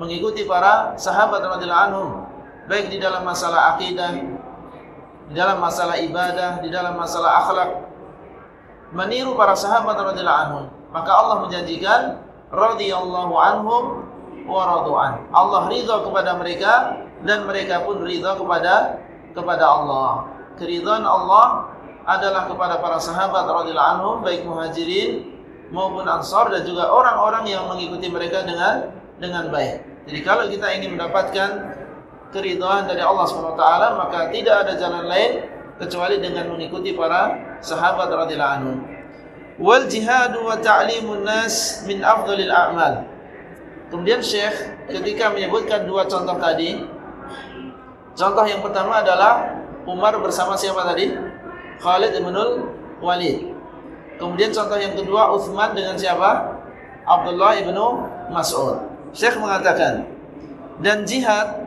mengikuti para sahabat radhiyallahu anhum baik di dalam masalah akidah di dalam masalah ibadah, di dalam masalah akhlak meniru para sahabat radhiyallahu anhum. Maka Allah menjanjikan radhiyallahu anhum wa radu'an. Allah ridha kepada mereka dan mereka pun ridha kepada kepada Allah. Keridhaan Allah adalah kepada para sahabat radhiyallahu anhum baik muhajirin maupun ansar dan juga orang-orang yang mengikuti mereka dengan dengan baik. Jadi kalau kita ingin mendapatkan keridhaan dari Allah SWT maka tidak ada jalan lain kecuali dengan mengikuti para sahabat radhiyallahu anhu. Wal jihad wa ta'limun nas min afdhalil a'mal. Kemudian Syekh ketika menyebutkan dua contoh tadi, contoh yang pertama adalah Umar bersama siapa tadi? Khalid bin Walid. Kemudian contoh yang kedua Uthman dengan siapa? Abdullah ibnu Mas'ud. Syekh mengatakan dan jihad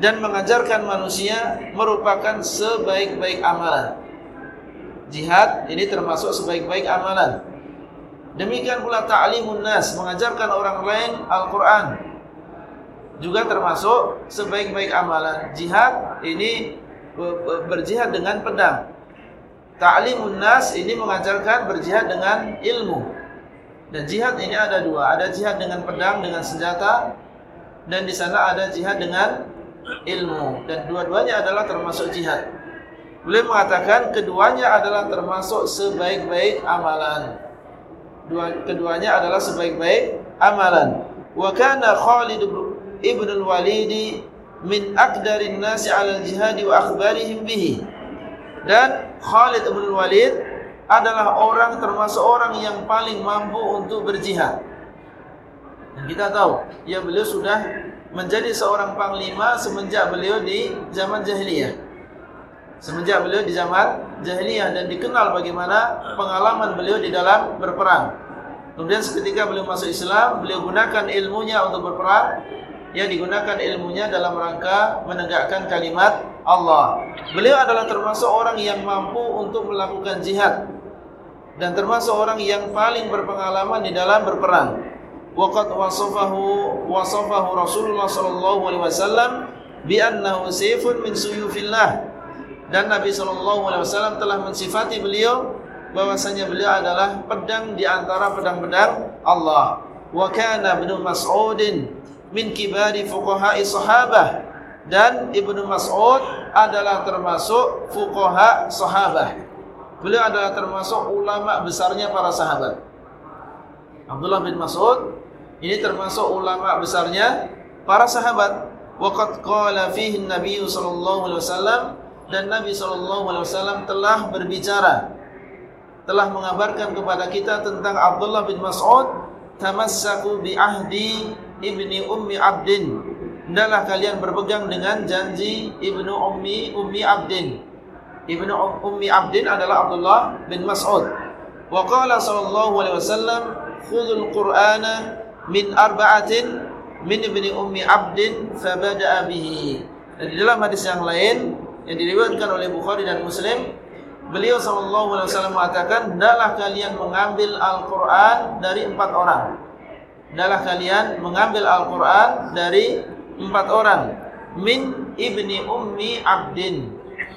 dan mengajarkan manusia merupakan sebaik-baik amalan. Jihad ini termasuk sebaik-baik amalan. Demikian pula ta'limun nas, mengajarkan orang lain Al-Qur'an. Juga termasuk sebaik-baik amalan. Jihad ini berjihad dengan pedang. Ta'limun nas ini mengajarkan berjihad dengan ilmu. Dan jihad ini ada dua, ada jihad dengan pedang dengan senjata dan di sana ada jihad dengan ilmu dan dua-duanya adalah termasuk jihad. Beliau mengatakan keduanya adalah termasuk sebaik-baik amalan. Dua, keduanya adalah sebaik-baik amalan. Wa kana Khalid ibn al-Walid min aqdarin nasi 'ala al-jihad wa akhbarihim bihi. Dan Khalid ibn al-Walid adalah orang termasuk orang yang paling mampu untuk berjihad. Dan kita tahu, ya beliau sudah menjadi seorang panglima semenjak beliau di zaman jahiliyah. Semenjak beliau di zaman jahiliyah dan dikenal bagaimana pengalaman beliau di dalam berperang. Kemudian seketika beliau masuk Islam, beliau gunakan ilmunya untuk berperang. Ya digunakan ilmunya dalam rangka menegakkan kalimat Allah. Beliau adalah termasuk orang yang mampu untuk melakukan jihad dan termasuk orang yang paling berpengalaman di dalam berperang. Waqad wasafahu wasafahu Rasulullah sallallahu alaihi wasallam bi annahu sayfun min suyufillah. Dan Nabi sallallahu alaihi wasallam telah mensifati beliau bahwasanya beliau adalah pedang di antara pedang-pedang Allah. Wa kana Ibnu Mas'ud min kibari fuqaha'i sahabah dan Ibnu Mas'ud adalah termasuk fuqaha sahabah. Beliau adalah termasuk ulama besarnya para sahabat. Abdullah bin Mas'ud ini termasuk ulama besarnya para sahabat. Waqad qala fihi Nabi sallallahu alaihi wasallam dan Nabi wasallam telah berbicara telah mengabarkan kepada kita tentang Abdullah bin Mas'ud tamassaku bi ahdi ibni ummi abdin hendaklah kalian berpegang dengan janji Ibnu Ummi Ummi Abdin. Ibnu Ummi Abdin adalah Abdullah bin Mas'ud. Wa qala sallallahu alaihi wasallam khudhul Qur'ana min arba'atin min ibni Ummi Abdin fabada'a bihi. Dan di dalam hadis yang lain yang diriwayatkan oleh Bukhari dan Muslim, beliau sallallahu alaihi wasallam mengatakan, "Hendaklah kalian mengambil Al-Qur'an dari empat orang." Hendaklah kalian mengambil Al-Qur'an dari empat orang. Min ibni ummi abdin.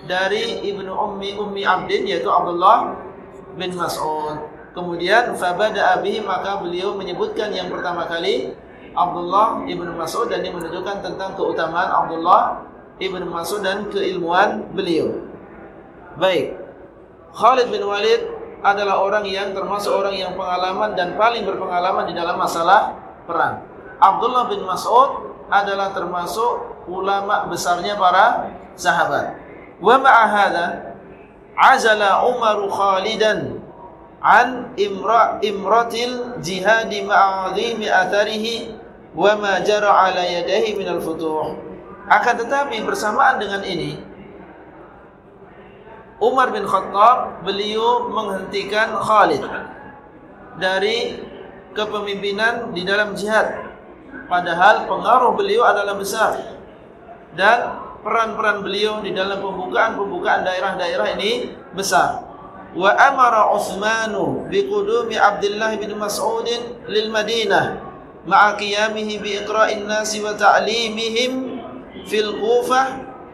Dari ibnu ummi ummi abdin yaitu Abdullah bin Mas'ud. Kemudian fabada bihi maka beliau menyebutkan yang pertama kali Abdullah ibnu Mas'ud dan ini menunjukkan tentang keutamaan Abdullah ibnu Mas'ud dan keilmuan beliau baik Khalid bin Walid adalah orang yang termasuk orang yang pengalaman dan paling berpengalaman di dalam masalah perang Abdullah bin Mas'ud adalah termasuk ulama besarnya para sahabat. Wa ma'a hadha azala Umar Khalidan an imra imratil jihad ma'azimi atharihi wa ma jara ala yadayhi min al-futuh. Akan tetapi bersamaan dengan ini Umar bin Khattab beliau menghentikan Khalid dari kepemimpinan di dalam jihad Padahal pengaruh beliau adalah besar dan peran-peran beliau di dalam pembukaan-pembukaan daerah-daerah ini besar. Wa amara Utsmanu bi qudumi Abdullah bin Mas'ud lil Madinah ma'a qiyamihi bi iqra'in nasi wa ta'limihim fil Kufah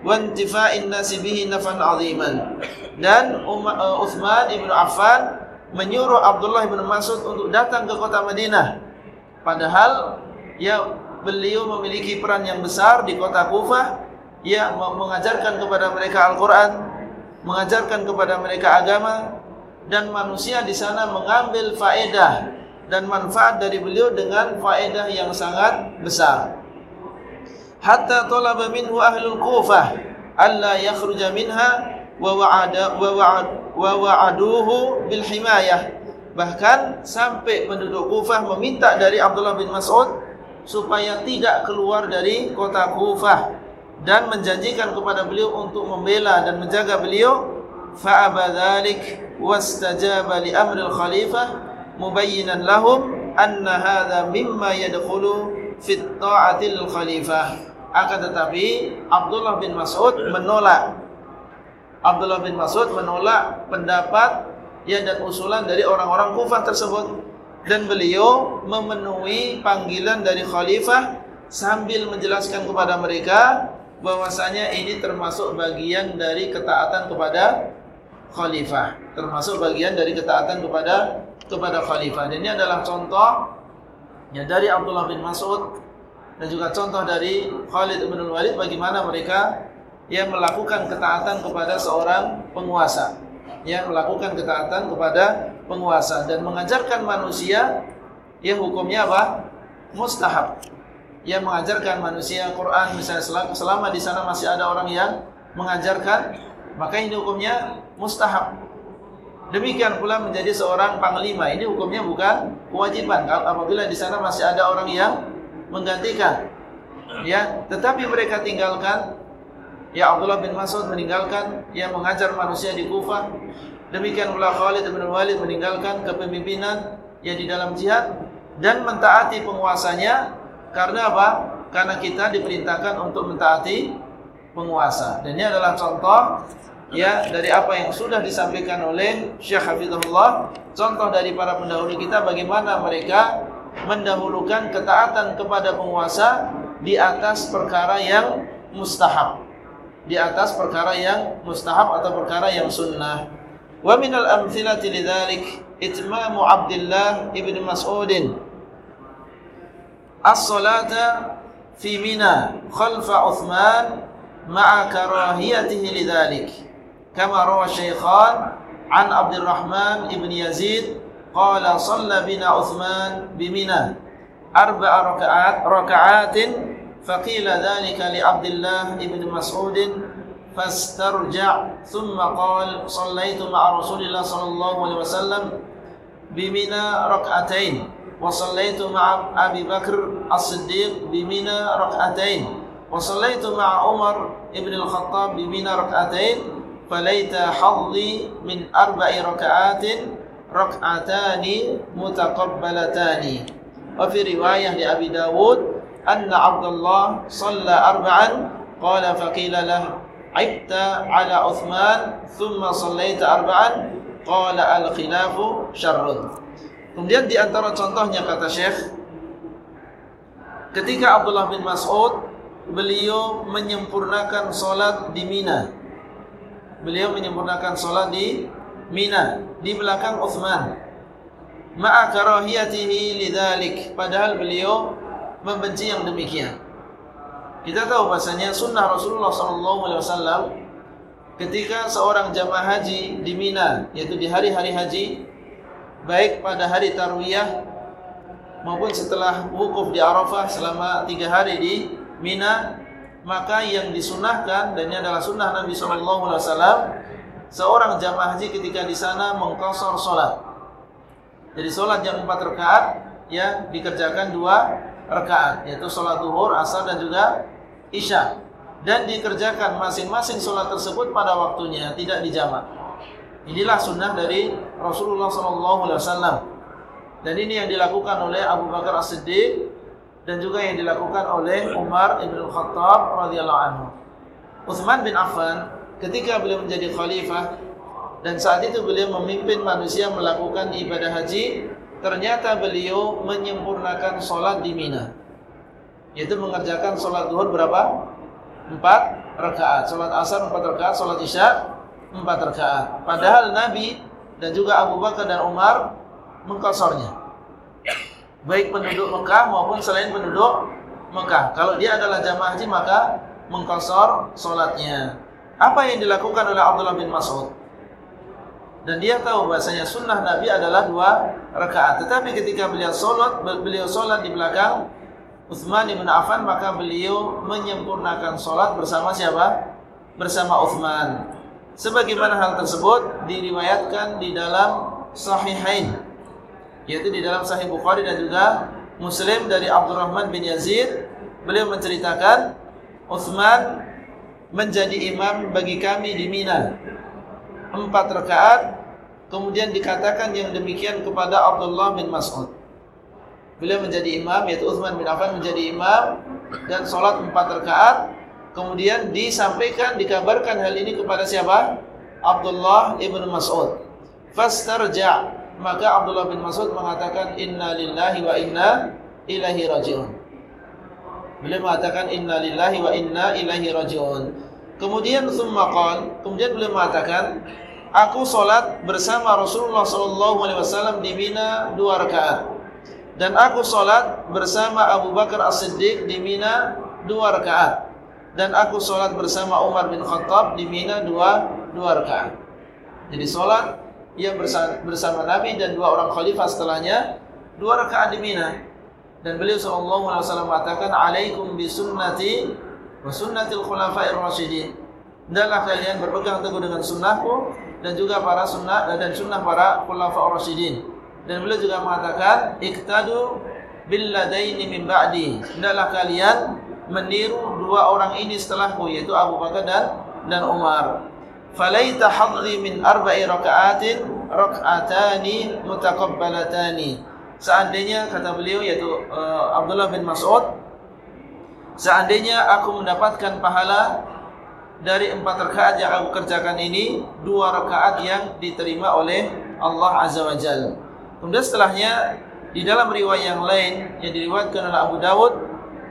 wa intifa'in nasi bihi nafan 'aziman. Dan uh, Utsman ibn Affan menyuruh Abdullah bin Mas'ud untuk datang ke kota Madinah. Padahal ya beliau memiliki peran yang besar di kota Kufah ya mengajarkan kepada mereka Al-Qur'an mengajarkan kepada mereka agama dan manusia di sana mengambil faedah dan manfaat dari beliau dengan faedah yang sangat besar hatta talaba minhu ahlul Kufah. Alla yakhruja minha wa wa'ada wa wa'ad wa wa'aduhu bil himayah. Bahkan sampai penduduk Kufah meminta dari Abdullah bin Mas'ud supaya tidak keluar dari kota Kufah dan menjanjikan kepada beliau untuk membela dan menjaga beliau. Fa abadzalik wastajaba li amri al-khalifah mubayyinan lahum anna hadha mimma yadkhulu fi ta'atil khalifah akan tetapi Abdullah bin Mas'ud menolak. Abdullah bin Mas'ud menolak pendapat ya dan usulan dari orang-orang Kufah tersebut. Dan beliau memenuhi panggilan dari khalifah sambil menjelaskan kepada mereka bahwasanya ini termasuk bagian dari ketaatan kepada khalifah. Termasuk bagian dari ketaatan kepada kepada khalifah. Dan ini adalah contoh ya dari Abdullah bin Mas'ud dan juga contoh dari Khalid bin Walid bagaimana mereka yang melakukan ketaatan kepada seorang penguasa ya melakukan ketaatan kepada penguasa dan mengajarkan manusia ya hukumnya apa? mustahab. Ya mengajarkan manusia Quran misalnya selama di sana masih ada orang yang mengajarkan maka ini hukumnya mustahab. Demikian pula menjadi seorang panglima ini hukumnya bukan kewajiban apabila di sana masih ada orang yang menggantikan. Ya, tetapi mereka tinggalkan Ya Abdullah bin Mas'ud meninggalkan yang mengajar manusia di Kufah. Demikian pula Khalid bin Walid meninggalkan kepemimpinan yang di dalam jihad dan mentaati penguasanya karena apa? Karena kita diperintahkan untuk mentaati penguasa. Dan ini adalah contoh ya dari apa yang sudah disampaikan oleh Syekh Hafizullah, contoh dari para pendahulu kita bagaimana mereka mendahulukan ketaatan kepada penguasa di atas perkara yang mustahab di atas perkara yang mustahab atau perkara yang sunnah. Wa min al-amthilati lidzalik itmamu Abdullah ibn Mas'ud as-salata fi Mina khalfa Uthman ma'a karahiyatihi lidzalik. Kama rawa Syaikhan an Abdurrahman ibn Yazid قال صلى بنا عثمان بمنى أربع ركعات ركعات فقيل ذلك لعبد الله بن مسعود فاسترجع ثم قال صليت مع رسول الله صلى الله عليه وسلم بمنى ركعتين وصليت مع أبي بكر الصديق بمنى ركعتين وصليت مع عمر بن الخطاب بمنى ركعتين فليت حظي من أربع ركعات rak'atani mutaqabbalatani wa fi riwayah di Abi Dawud anna Abdullah shalla arba'an qala faqila lahu aibta ala Uthman thumma sallaita arba'an qala al-khilafu syarrun kemudian di antara contohnya kata Syekh Ketika Abdullah bin Mas'ud beliau menyempurnakan solat di Mina. Beliau menyempurnakan solat di Mina di belakang Uthman. Ma'a karahiyatihi lidzalik, padahal beliau membenci yang demikian. Kita tahu bahasanya sunnah Rasulullah SAW ketika seorang jamaah haji di Mina, yaitu di hari-hari haji, baik pada hari tarwiyah maupun setelah wukuf di Arafah selama tiga hari di Mina maka yang disunahkan dan ini adalah sunnah Nabi SAW seorang jamaah haji ketika di sana mengkosor solat jadi solat yang empat rakaat ya dikerjakan dua rakaat yaitu solat duhur, asar dan juga isya. Dan dikerjakan masing-masing solat tersebut pada waktunya tidak dijamak inilah sunnah dari Rasulullah SAW dan ini yang dilakukan oleh Abu Bakar As-Siddiq dan juga yang dilakukan oleh Umar Ibn Khattab radhiyallahu anhu. Uthman bin Affan ketika beliau menjadi khalifah dan saat itu beliau memimpin manusia melakukan ibadah haji, ternyata beliau menyempurnakan solat di Mina. Yaitu mengerjakan solat duhur berapa? Empat rakaat. Solat asar empat rakaat, solat isya empat rakaat. Padahal Nabi dan juga Abu Bakar dan Umar mengkosornya. Baik penduduk Mekah maupun selain penduduk Mekah. Kalau dia adalah jamaah haji maka mengkosor solatnya. Apa yang dilakukan oleh Abdullah bin Mas'ud? Dan dia tahu bahasanya sunnah Nabi adalah dua rakaat. Tetapi ketika beliau solat, beliau solat di belakang Uthman bin Affan maka beliau menyempurnakan solat bersama siapa? Bersama Uthman. Sebagaimana hal tersebut diriwayatkan di dalam Sahihain yaitu di dalam Sahih Bukhari dan juga Muslim dari Abdurrahman bin Yazid beliau menceritakan Uthman menjadi imam bagi kami di Mina. Empat rakaat kemudian dikatakan yang demikian kepada Abdullah bin Mas'ud. Beliau menjadi imam yaitu Uthman bin Affan menjadi imam dan sholat empat rakaat kemudian disampaikan dikabarkan hal ini kepada siapa? Abdullah ibn Mas'ud. Fastarja' maka Abdullah bin Mas'ud mengatakan inna lillahi wa inna ilahi rajiun. Beliau mengatakan inna lillahi wa inna ilahi rajiun. Kemudian summa qal, kemudian beliau mengatakan aku salat bersama Rasulullah sallallahu alaihi wasallam di Mina dua rakaat. Dan aku salat bersama Abu Bakar As-Siddiq di Mina dua rakaat. Dan aku salat bersama Umar bin Khattab di Mina dua dua rakaat. Jadi salat ia bersama, bersama Nabi dan dua orang khalifah setelahnya dua rakaat di Mina dan beliau sallallahu alaihi wasallam mengatakan alaikum bi sunnati wa sunnatil khulafa'ir rasyidin. Hendaklah kalian berpegang teguh dengan sunnahku dan juga para sunnah dan sunnah para khulafa'ur rasyidin. Dan beliau juga mengatakan iktadu bil ladaini min ba'di. Hendaklah kalian meniru dua orang ini setelahku yaitu Abu Bakar dan dan Umar. Falaita hadri min arba'i raka'atin rak'atani mutaqabbalatani. Seandainya kata beliau yaitu uh, Abdullah bin Mas'ud seandainya aku mendapatkan pahala dari empat rakaat yang aku kerjakan ini dua rakaat yang diterima oleh Allah Azza wa Jalla kemudian setelahnya di dalam riwayat yang lain yang diriwayatkan oleh Abu Dawud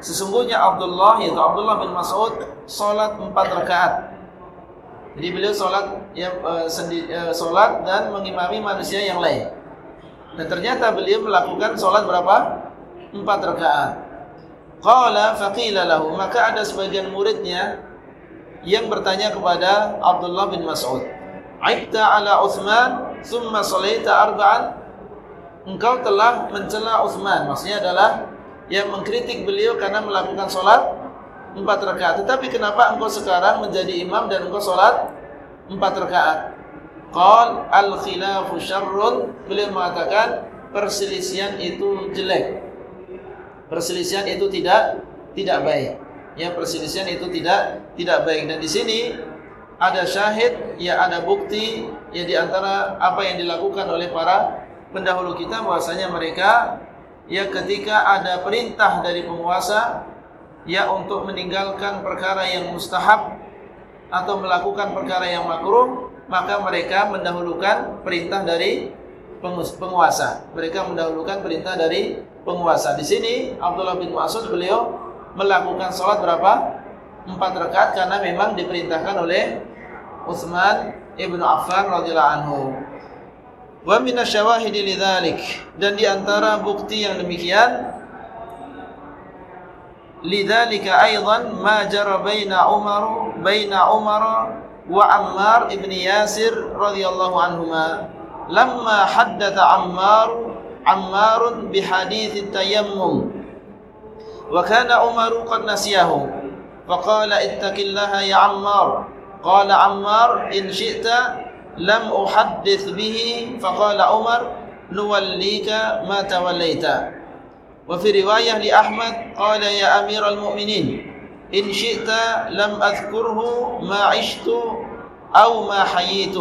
sesungguhnya Abdullah yaitu Abdullah bin Mas'ud salat empat rakaat jadi beliau solat ya, uh, solat dan mengimami manusia yang lain. Dan ternyata beliau melakukan solat berapa? Empat rakaat. Qala faqila lahu maka ada sebagian muridnya yang bertanya kepada Abdullah bin Mas'ud. Aibta ala Uthman thumma salaita arba'an Engkau telah mencela Uthman Maksudnya adalah Yang mengkritik beliau karena melakukan solat empat rakaat. Tetapi kenapa engkau sekarang menjadi imam dan engkau sholat empat rakaat? Qal al khilafu syarrun. Beliau mengatakan perselisihan itu jelek. Perselisihan itu tidak tidak baik. Ya perselisihan itu tidak tidak baik dan di sini ada syahid, ya ada bukti ya di antara apa yang dilakukan oleh para pendahulu kita bahwasanya mereka ya ketika ada perintah dari penguasa ya untuk meninggalkan perkara yang mustahab atau melakukan perkara yang makruh maka mereka mendahulukan perintah dari penguasa. Mereka mendahulukan perintah dari penguasa. Di sini Abdullah bin Mas'ud beliau melakukan sholat berapa? Empat rakaat karena memang diperintahkan oleh Utsman ibnu Affan radhiyallahu anhu. Wa min asyawahidi lidzalik dan di antara bukti yang demikian lidzalika aidan ma jara baina Umar baina Umar wa Ammar ibn Yasir radhiyallahu anhuma lamma haddatha Ammar Ammar bihadits tayammum وكان عمر قد نسيه. فقال اتق الله يا عمار. قال عمار إن شئت لم أحدث به. فقال عمر نوليك ما توليت. وفي رواية لأحمد قال يا أمير المؤمنين إن شئت لم أذكره ما عشت أو ما حييت.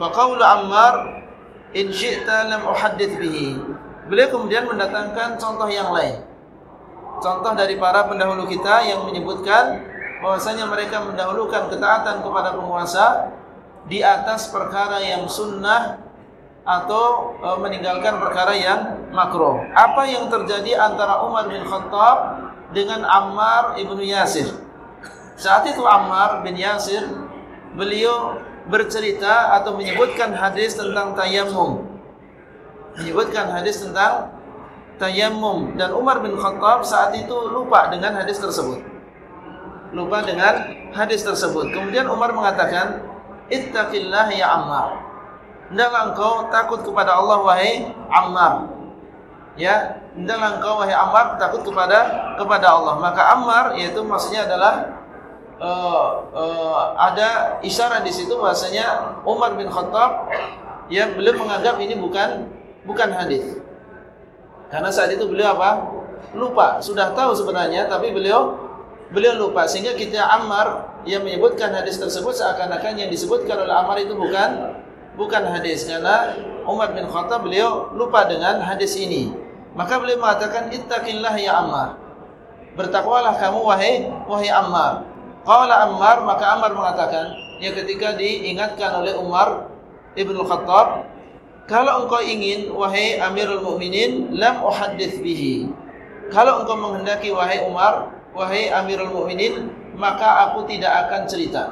فقول عمار in syi'ta lam uhaddits bihi. Beliau kemudian mendatangkan contoh yang lain. Contoh dari para pendahulu kita yang menyebutkan bahwasanya mereka mendahulukan ketaatan kepada penguasa di atas perkara yang sunnah atau e, meninggalkan perkara yang makro. Apa yang terjadi antara Umar bin Khattab dengan Ammar ibnu Yasir? Saat itu Ammar bin Yasir beliau bercerita atau menyebutkan hadis tentang tayammum. Menyebutkan hadis tentang tayammum dan Umar bin Khattab saat itu lupa dengan hadis tersebut. Lupa dengan hadis tersebut. Kemudian Umar mengatakan, "Ittaqillah ya Ammar." Hendaklah engkau takut kepada Allah wahai Ammar. Ya, hendaklah engkau wahai Ammar takut kepada kepada Allah. Maka Ammar yaitu maksudnya adalah uh, uh, ada isyarat di situ bahasanya Umar bin Khattab ya belum menganggap ini bukan bukan hadis. Karena saat itu beliau apa? Lupa. Sudah tahu sebenarnya tapi beliau beliau lupa sehingga kita Ammar yang menyebutkan hadis tersebut seakan-akan yang disebutkan oleh Ammar itu bukan bukan hadis karena Umar bin Khattab beliau lupa dengan hadis ini. Maka beliau mengatakan ittaqillah ya Ammar. Bertakwalah kamu wahai wahai Ammar. Qala Ammar maka Ammar mengatakan ya ketika diingatkan oleh Umar Ibnu Khattab kalau engkau ingin wahai Amirul Mukminin lam uhaddits bihi. Kalau engkau menghendaki wahai Umar, wahai Amirul Mukminin, maka aku tidak akan cerita.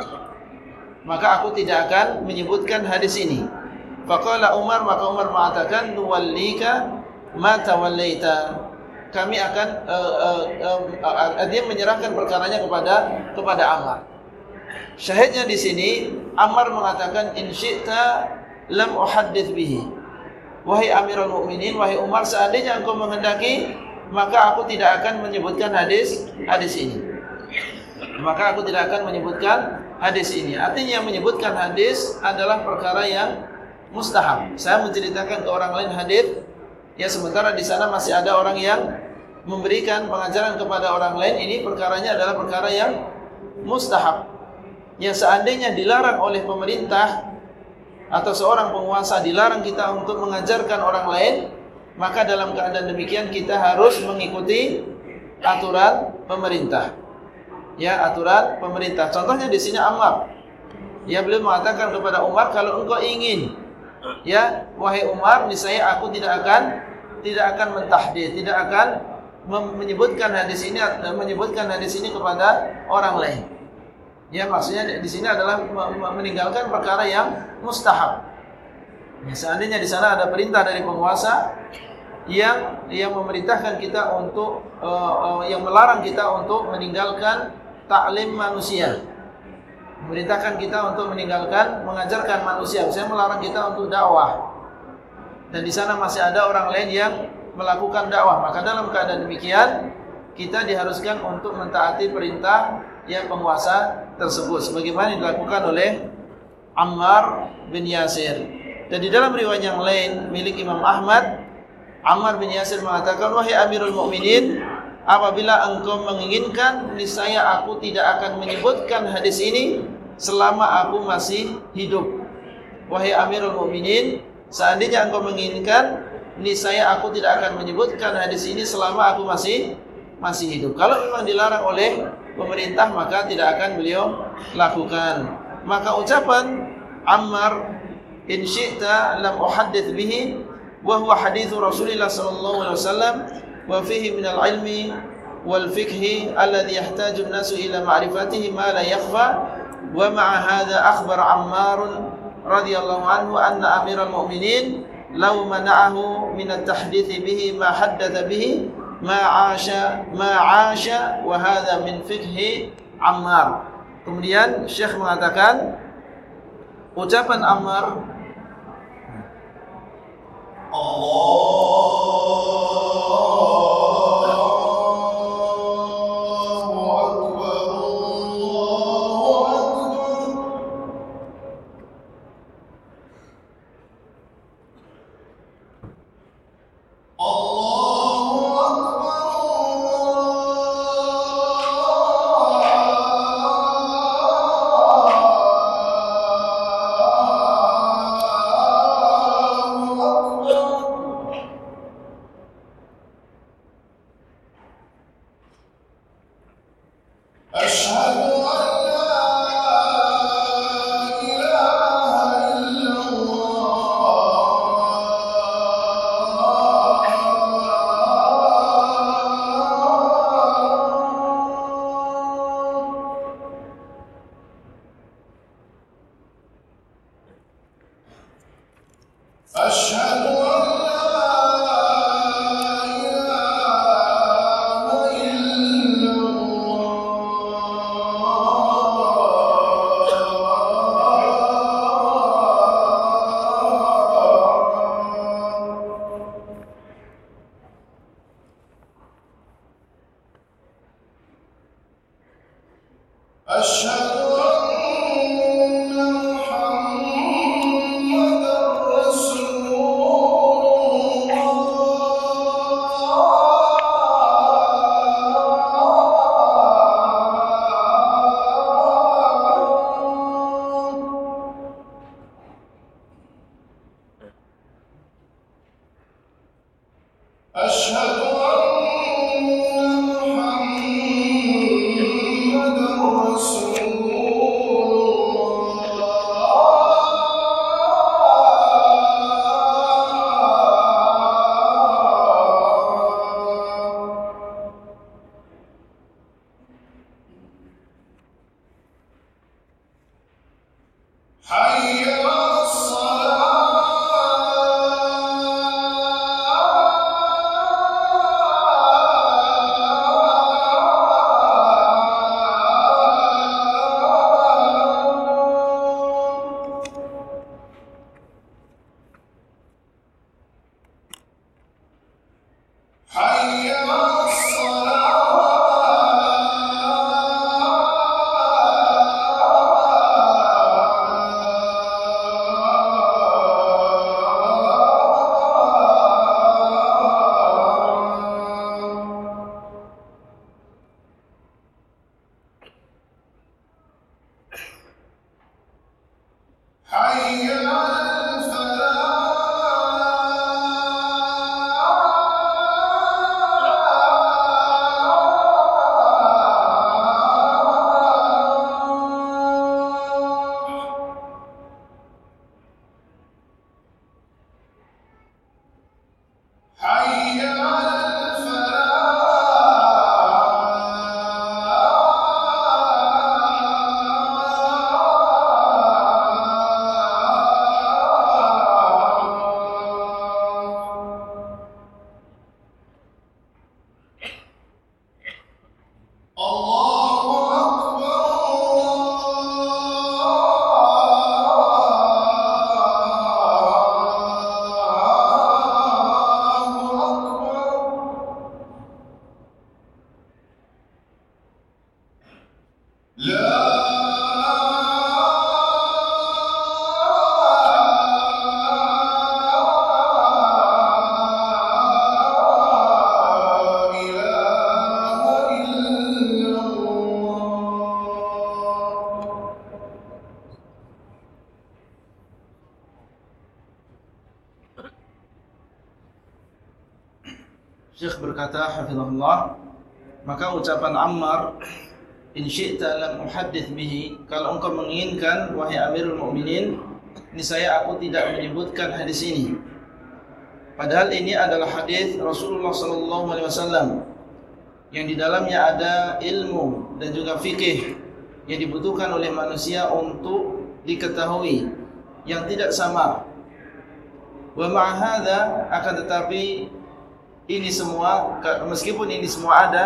Maka aku tidak akan menyebutkan hadis ini. Faqala Umar maka Umar mengatakan nuwallika ma tawallaita. Kami akan uh, uh, uh, dia menyerahkan perkaranya kepada kepada Ammar. Syahidnya di sini Ammar mengatakan in syi'ta lam uhaddits bihi. Wahai Amirul Mukminin, wahai Umar, seandainya engkau menghendaki, maka aku tidak akan menyebutkan hadis hadis ini. Maka aku tidak akan menyebutkan hadis ini. Artinya menyebutkan hadis adalah perkara yang mustahab. Saya menceritakan ke orang lain hadis, ya sementara di sana masih ada orang yang memberikan pengajaran kepada orang lain. Ini perkaranya adalah perkara yang mustahab. Yang seandainya dilarang oleh pemerintah atau seorang penguasa dilarang kita untuk mengajarkan orang lain, maka dalam keadaan demikian kita harus mengikuti aturan pemerintah. Ya, aturan pemerintah. Contohnya di sini Ammar. Ya, beliau mengatakan kepada Umar, kalau engkau ingin ya, wahai Umar, niscaya aku tidak akan tidak akan mentahdid, tidak akan menyebutkan hadis ini menyebutkan hadis ini kepada orang lain. Ya maksudnya di sini adalah meninggalkan perkara yang mustahab. Ya, seandainya di sana ada perintah dari penguasa yang yang memerintahkan kita untuk uh, uh, yang melarang kita untuk meninggalkan taklim manusia. Memerintahkan kita untuk meninggalkan mengajarkan manusia. Saya melarang kita untuk dakwah. Dan di sana masih ada orang lain yang melakukan dakwah. Maka dalam keadaan demikian kita diharuskan untuk mentaati perintah yang penguasa tersebut sebagaimana dilakukan oleh Ammar bin Yasir. Dan di dalam riwayat yang lain milik Imam Ahmad, Ammar bin Yasir mengatakan, "Wahai Amirul Mukminin, apabila engkau menginginkan niscaya aku tidak akan menyebutkan hadis ini selama aku masih hidup wahai Amirul Mukminin seandainya engkau menginginkan niscaya aku tidak akan menyebutkan hadis ini selama aku masih masih hidup. Kalau memang dilarang oleh pemerintah maka tidak akan beliau lakukan. Maka ucapan Ammar in syi'ta lam uhaddits bihi wa huwa hadits Rasulullah sallallahu alaihi wasallam wa fihi min al-ilmi wal fiqhi alladhi yahtaju an-nasu ila ma'rifatihi ma la yakhfa wa ma'a hadha akhbar radhiyallahu anhu anna amiral mu'minin law mana'ahu min at-tahdits bihi ma haddatha bihi ma 'asha ma 'asha wa hadha min fiqhi Ammar. Kemudian Syekh mengatakan ucapan Ammar Syekh أشهد berkata hafizahullah maka ucapan Ammar in syi'ta lam uhaddits bihi kalau engkau menginginkan wahai Amirul Mukminin ini saya aku tidak menyebutkan hadis ini. Padahal ini adalah hadis Rasulullah sallallahu alaihi wasallam yang di dalamnya ada ilmu dan juga fikih yang dibutuhkan oleh manusia untuk diketahui yang tidak sama. Wa ma'ahadha akan tetapi ini semua meskipun ini semua ada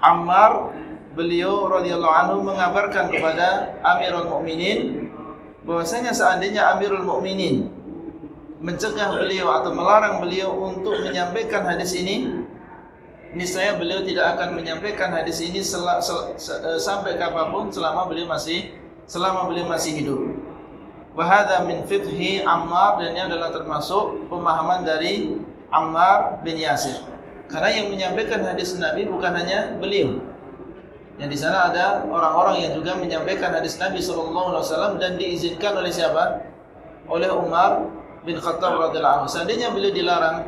Ammar beliau radhiyallahu anhu mengabarkan kepada Amirul Mukminin bahwasanya seandainya Amirul Mukminin mencegah beliau atau melarang beliau untuk menyampaikan hadis ini niscaya beliau tidak akan menyampaikan hadis ini sel, sel, sel, eh, sampai kapanpun selama beliau masih selama beliau masih hidup. Wahada min fiqhi Ammar dan ini adalah termasuk pemahaman dari Ammar bin Yasir. Karena yang menyampaikan hadis Nabi bukan hanya beliau. Yang di sana ada orang-orang yang juga menyampaikan hadis Nabi wasallam dan diizinkan oleh siapa? Oleh Umar bin Khattab radhiyallahu anhu. Seandainya beliau dilarang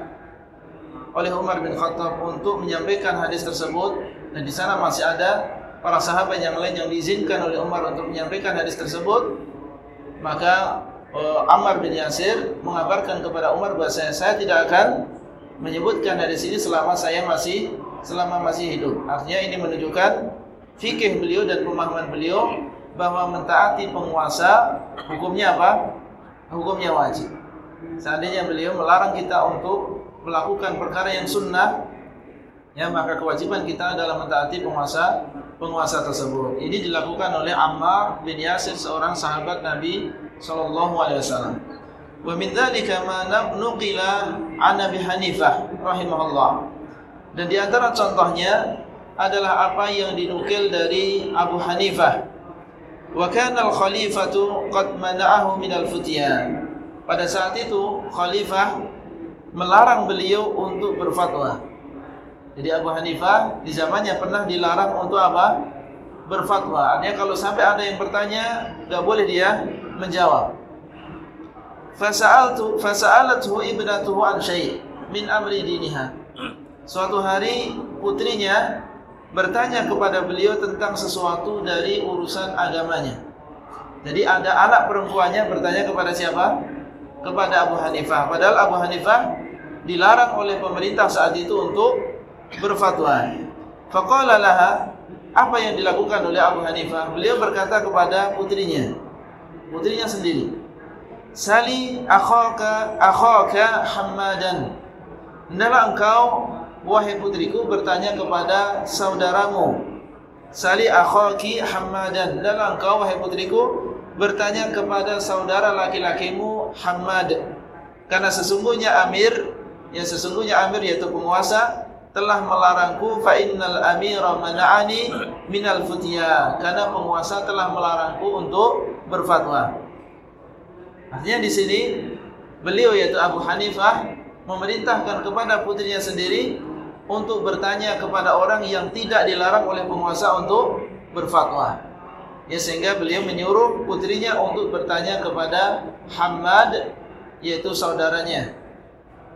oleh Umar bin Khattab untuk menyampaikan hadis tersebut dan di sana masih ada para sahabat yang lain yang diizinkan oleh Umar untuk menyampaikan hadis tersebut, maka uh, Ammar bin Yasir mengabarkan kepada Umar bahwa saya, saya tidak akan menyebutkan hadis ini selama saya masih selama masih hidup. Artinya ini menunjukkan fikih beliau dan pemahaman beliau bahwa mentaati penguasa hukumnya apa? Hukumnya wajib. Seandainya beliau melarang kita untuk melakukan perkara yang sunnah, ya maka kewajiban kita adalah mentaati penguasa penguasa tersebut. Ini dilakukan oleh Ammar bin Yasir seorang sahabat Nabi sallallahu alaihi wasallam. Wa min dzalika ma nuqila an Abi Hanifah rahimahullah. Dan di antara contohnya adalah apa yang dinukil dari Abu Hanifah. Wa kana al-khalifatu qad mana'ahu min al-futyan. Pada saat itu khalifah melarang beliau untuk berfatwa. Jadi Abu Hanifah di zamannya pernah dilarang untuk apa? Berfatwa. Artinya kalau sampai ada yang bertanya, enggak boleh dia menjawab. Fasa'altu fasa'alathu ibnatuhu an syai' min amri diniha. Suatu hari putrinya bertanya kepada beliau tentang sesuatu dari urusan agamanya. Jadi ada anak perempuannya bertanya kepada siapa? Kepada Abu Hanifah. Padahal Abu Hanifah dilarang oleh pemerintah saat itu untuk berfatwa. Faqala laha, apa yang dilakukan oleh Abu Hanifah? Beliau berkata kepada putrinya, putrinya sendiri. Sali akhaka akhaka Hamadan. Hendaklah engkau wahai putriku bertanya kepada saudaramu. Sali akhaki Hamadan. Hendaklah engkau wahai putriku bertanya kepada saudara laki-lakimu Hamad. Karena sesungguhnya Amir, yang sesungguhnya Amir yaitu penguasa telah melarangku fa innal amira mana'ani minal futya karena penguasa telah melarangku untuk berfatwa. Artinya di sini beliau yaitu Abu Hanifah memerintahkan kepada putrinya sendiri untuk bertanya kepada orang yang tidak dilarang oleh penguasa untuk berfatwa. Ya sehingga beliau menyuruh putrinya untuk bertanya kepada Hamad yaitu saudaranya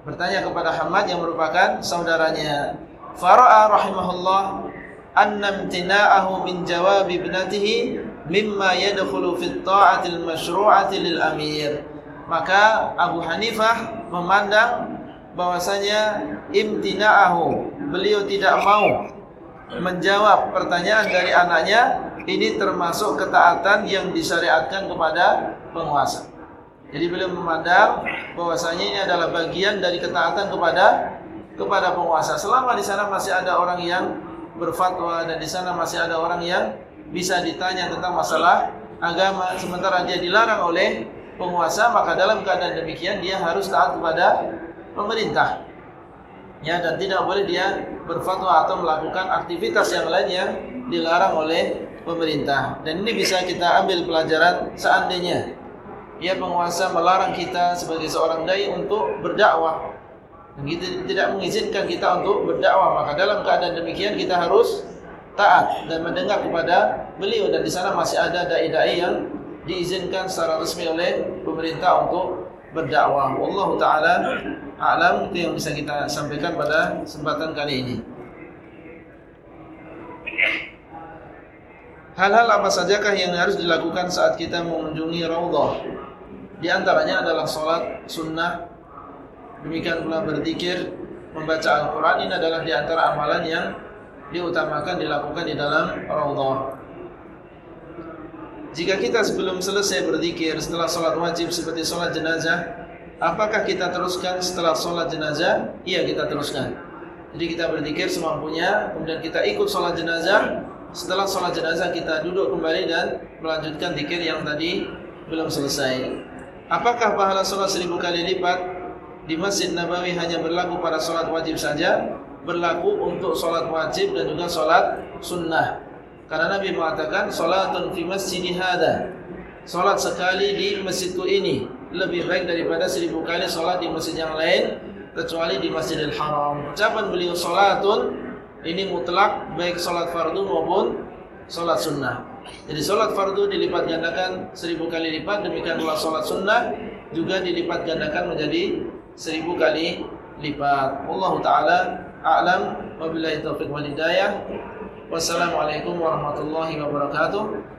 bertanya kepada Hamad yang merupakan saudaranya. Fara'a rahimahullah anna imtina'ahu min jawab ibnatihi mimma yadkhulu fi ta'atil masyru'ati lil amir. Maka Abu Hanifah memandang bahwasanya imtina'ahu beliau tidak mau menjawab pertanyaan dari anaknya ini termasuk ketaatan yang disyariatkan kepada penguasa. Jadi beliau memandang bahwasanya ini adalah bagian dari ketaatan kepada kepada penguasa. Selama di sana masih ada orang yang berfatwa dan di sana masih ada orang yang bisa ditanya tentang masalah agama sementara dia dilarang oleh penguasa maka dalam keadaan demikian dia harus taat kepada pemerintah. Ya dan tidak boleh dia berfatwa atau melakukan aktivitas yang lain yang dilarang oleh pemerintah. Dan ini bisa kita ambil pelajaran seandainya ya penguasa melarang kita sebagai seorang dai untuk berdakwah dan kita tidak mengizinkan kita untuk berdakwah maka dalam keadaan demikian kita harus taat dan mendengar kepada beliau dan di sana masih ada dai-dai yang diizinkan secara resmi oleh pemerintah untuk berdakwah. Wallahu taala alam itu yang bisa kita sampaikan pada kesempatan kali ini. Hal-hal apa sajakah yang harus dilakukan saat kita mengunjungi raudhah? Di antaranya adalah salat sunnah, demikian pula berzikir, membaca Al-Quran ini adalah di antara amalan yang diutamakan dilakukan di dalam raudhah. Jika kita sebelum selesai berzikir setelah sholat wajib seperti sholat jenazah, apakah kita teruskan setelah sholat jenazah? Iya kita teruskan. Jadi kita berzikir semampunya, kemudian kita ikut sholat jenazah, setelah sholat jenazah kita duduk kembali dan melanjutkan zikir yang tadi belum selesai. Apakah pahala sholat seribu kali lipat di Masjid Nabawi hanya berlaku pada sholat wajib saja? Berlaku untuk sholat wajib dan juga sholat sunnah. Karena Nabi mengatakan sholatun fi masjid hada. Sholat sekali di masjidku ini lebih baik daripada seribu kali sholat di masjid yang lain kecuali di Masjidil Haram. Ucapan beliau sholatun ini mutlak baik solat fardu maupun solat sunnah. Jadi solat fardu dilipat gandakan seribu kali lipat, demikian pula solat sunnah juga dilipat gandakan menjadi seribu kali lipat. Allah Taala a'lam. Wabillahi taufiq wal hidayah. Wassalamualaikum warahmatullahi wabarakatuh.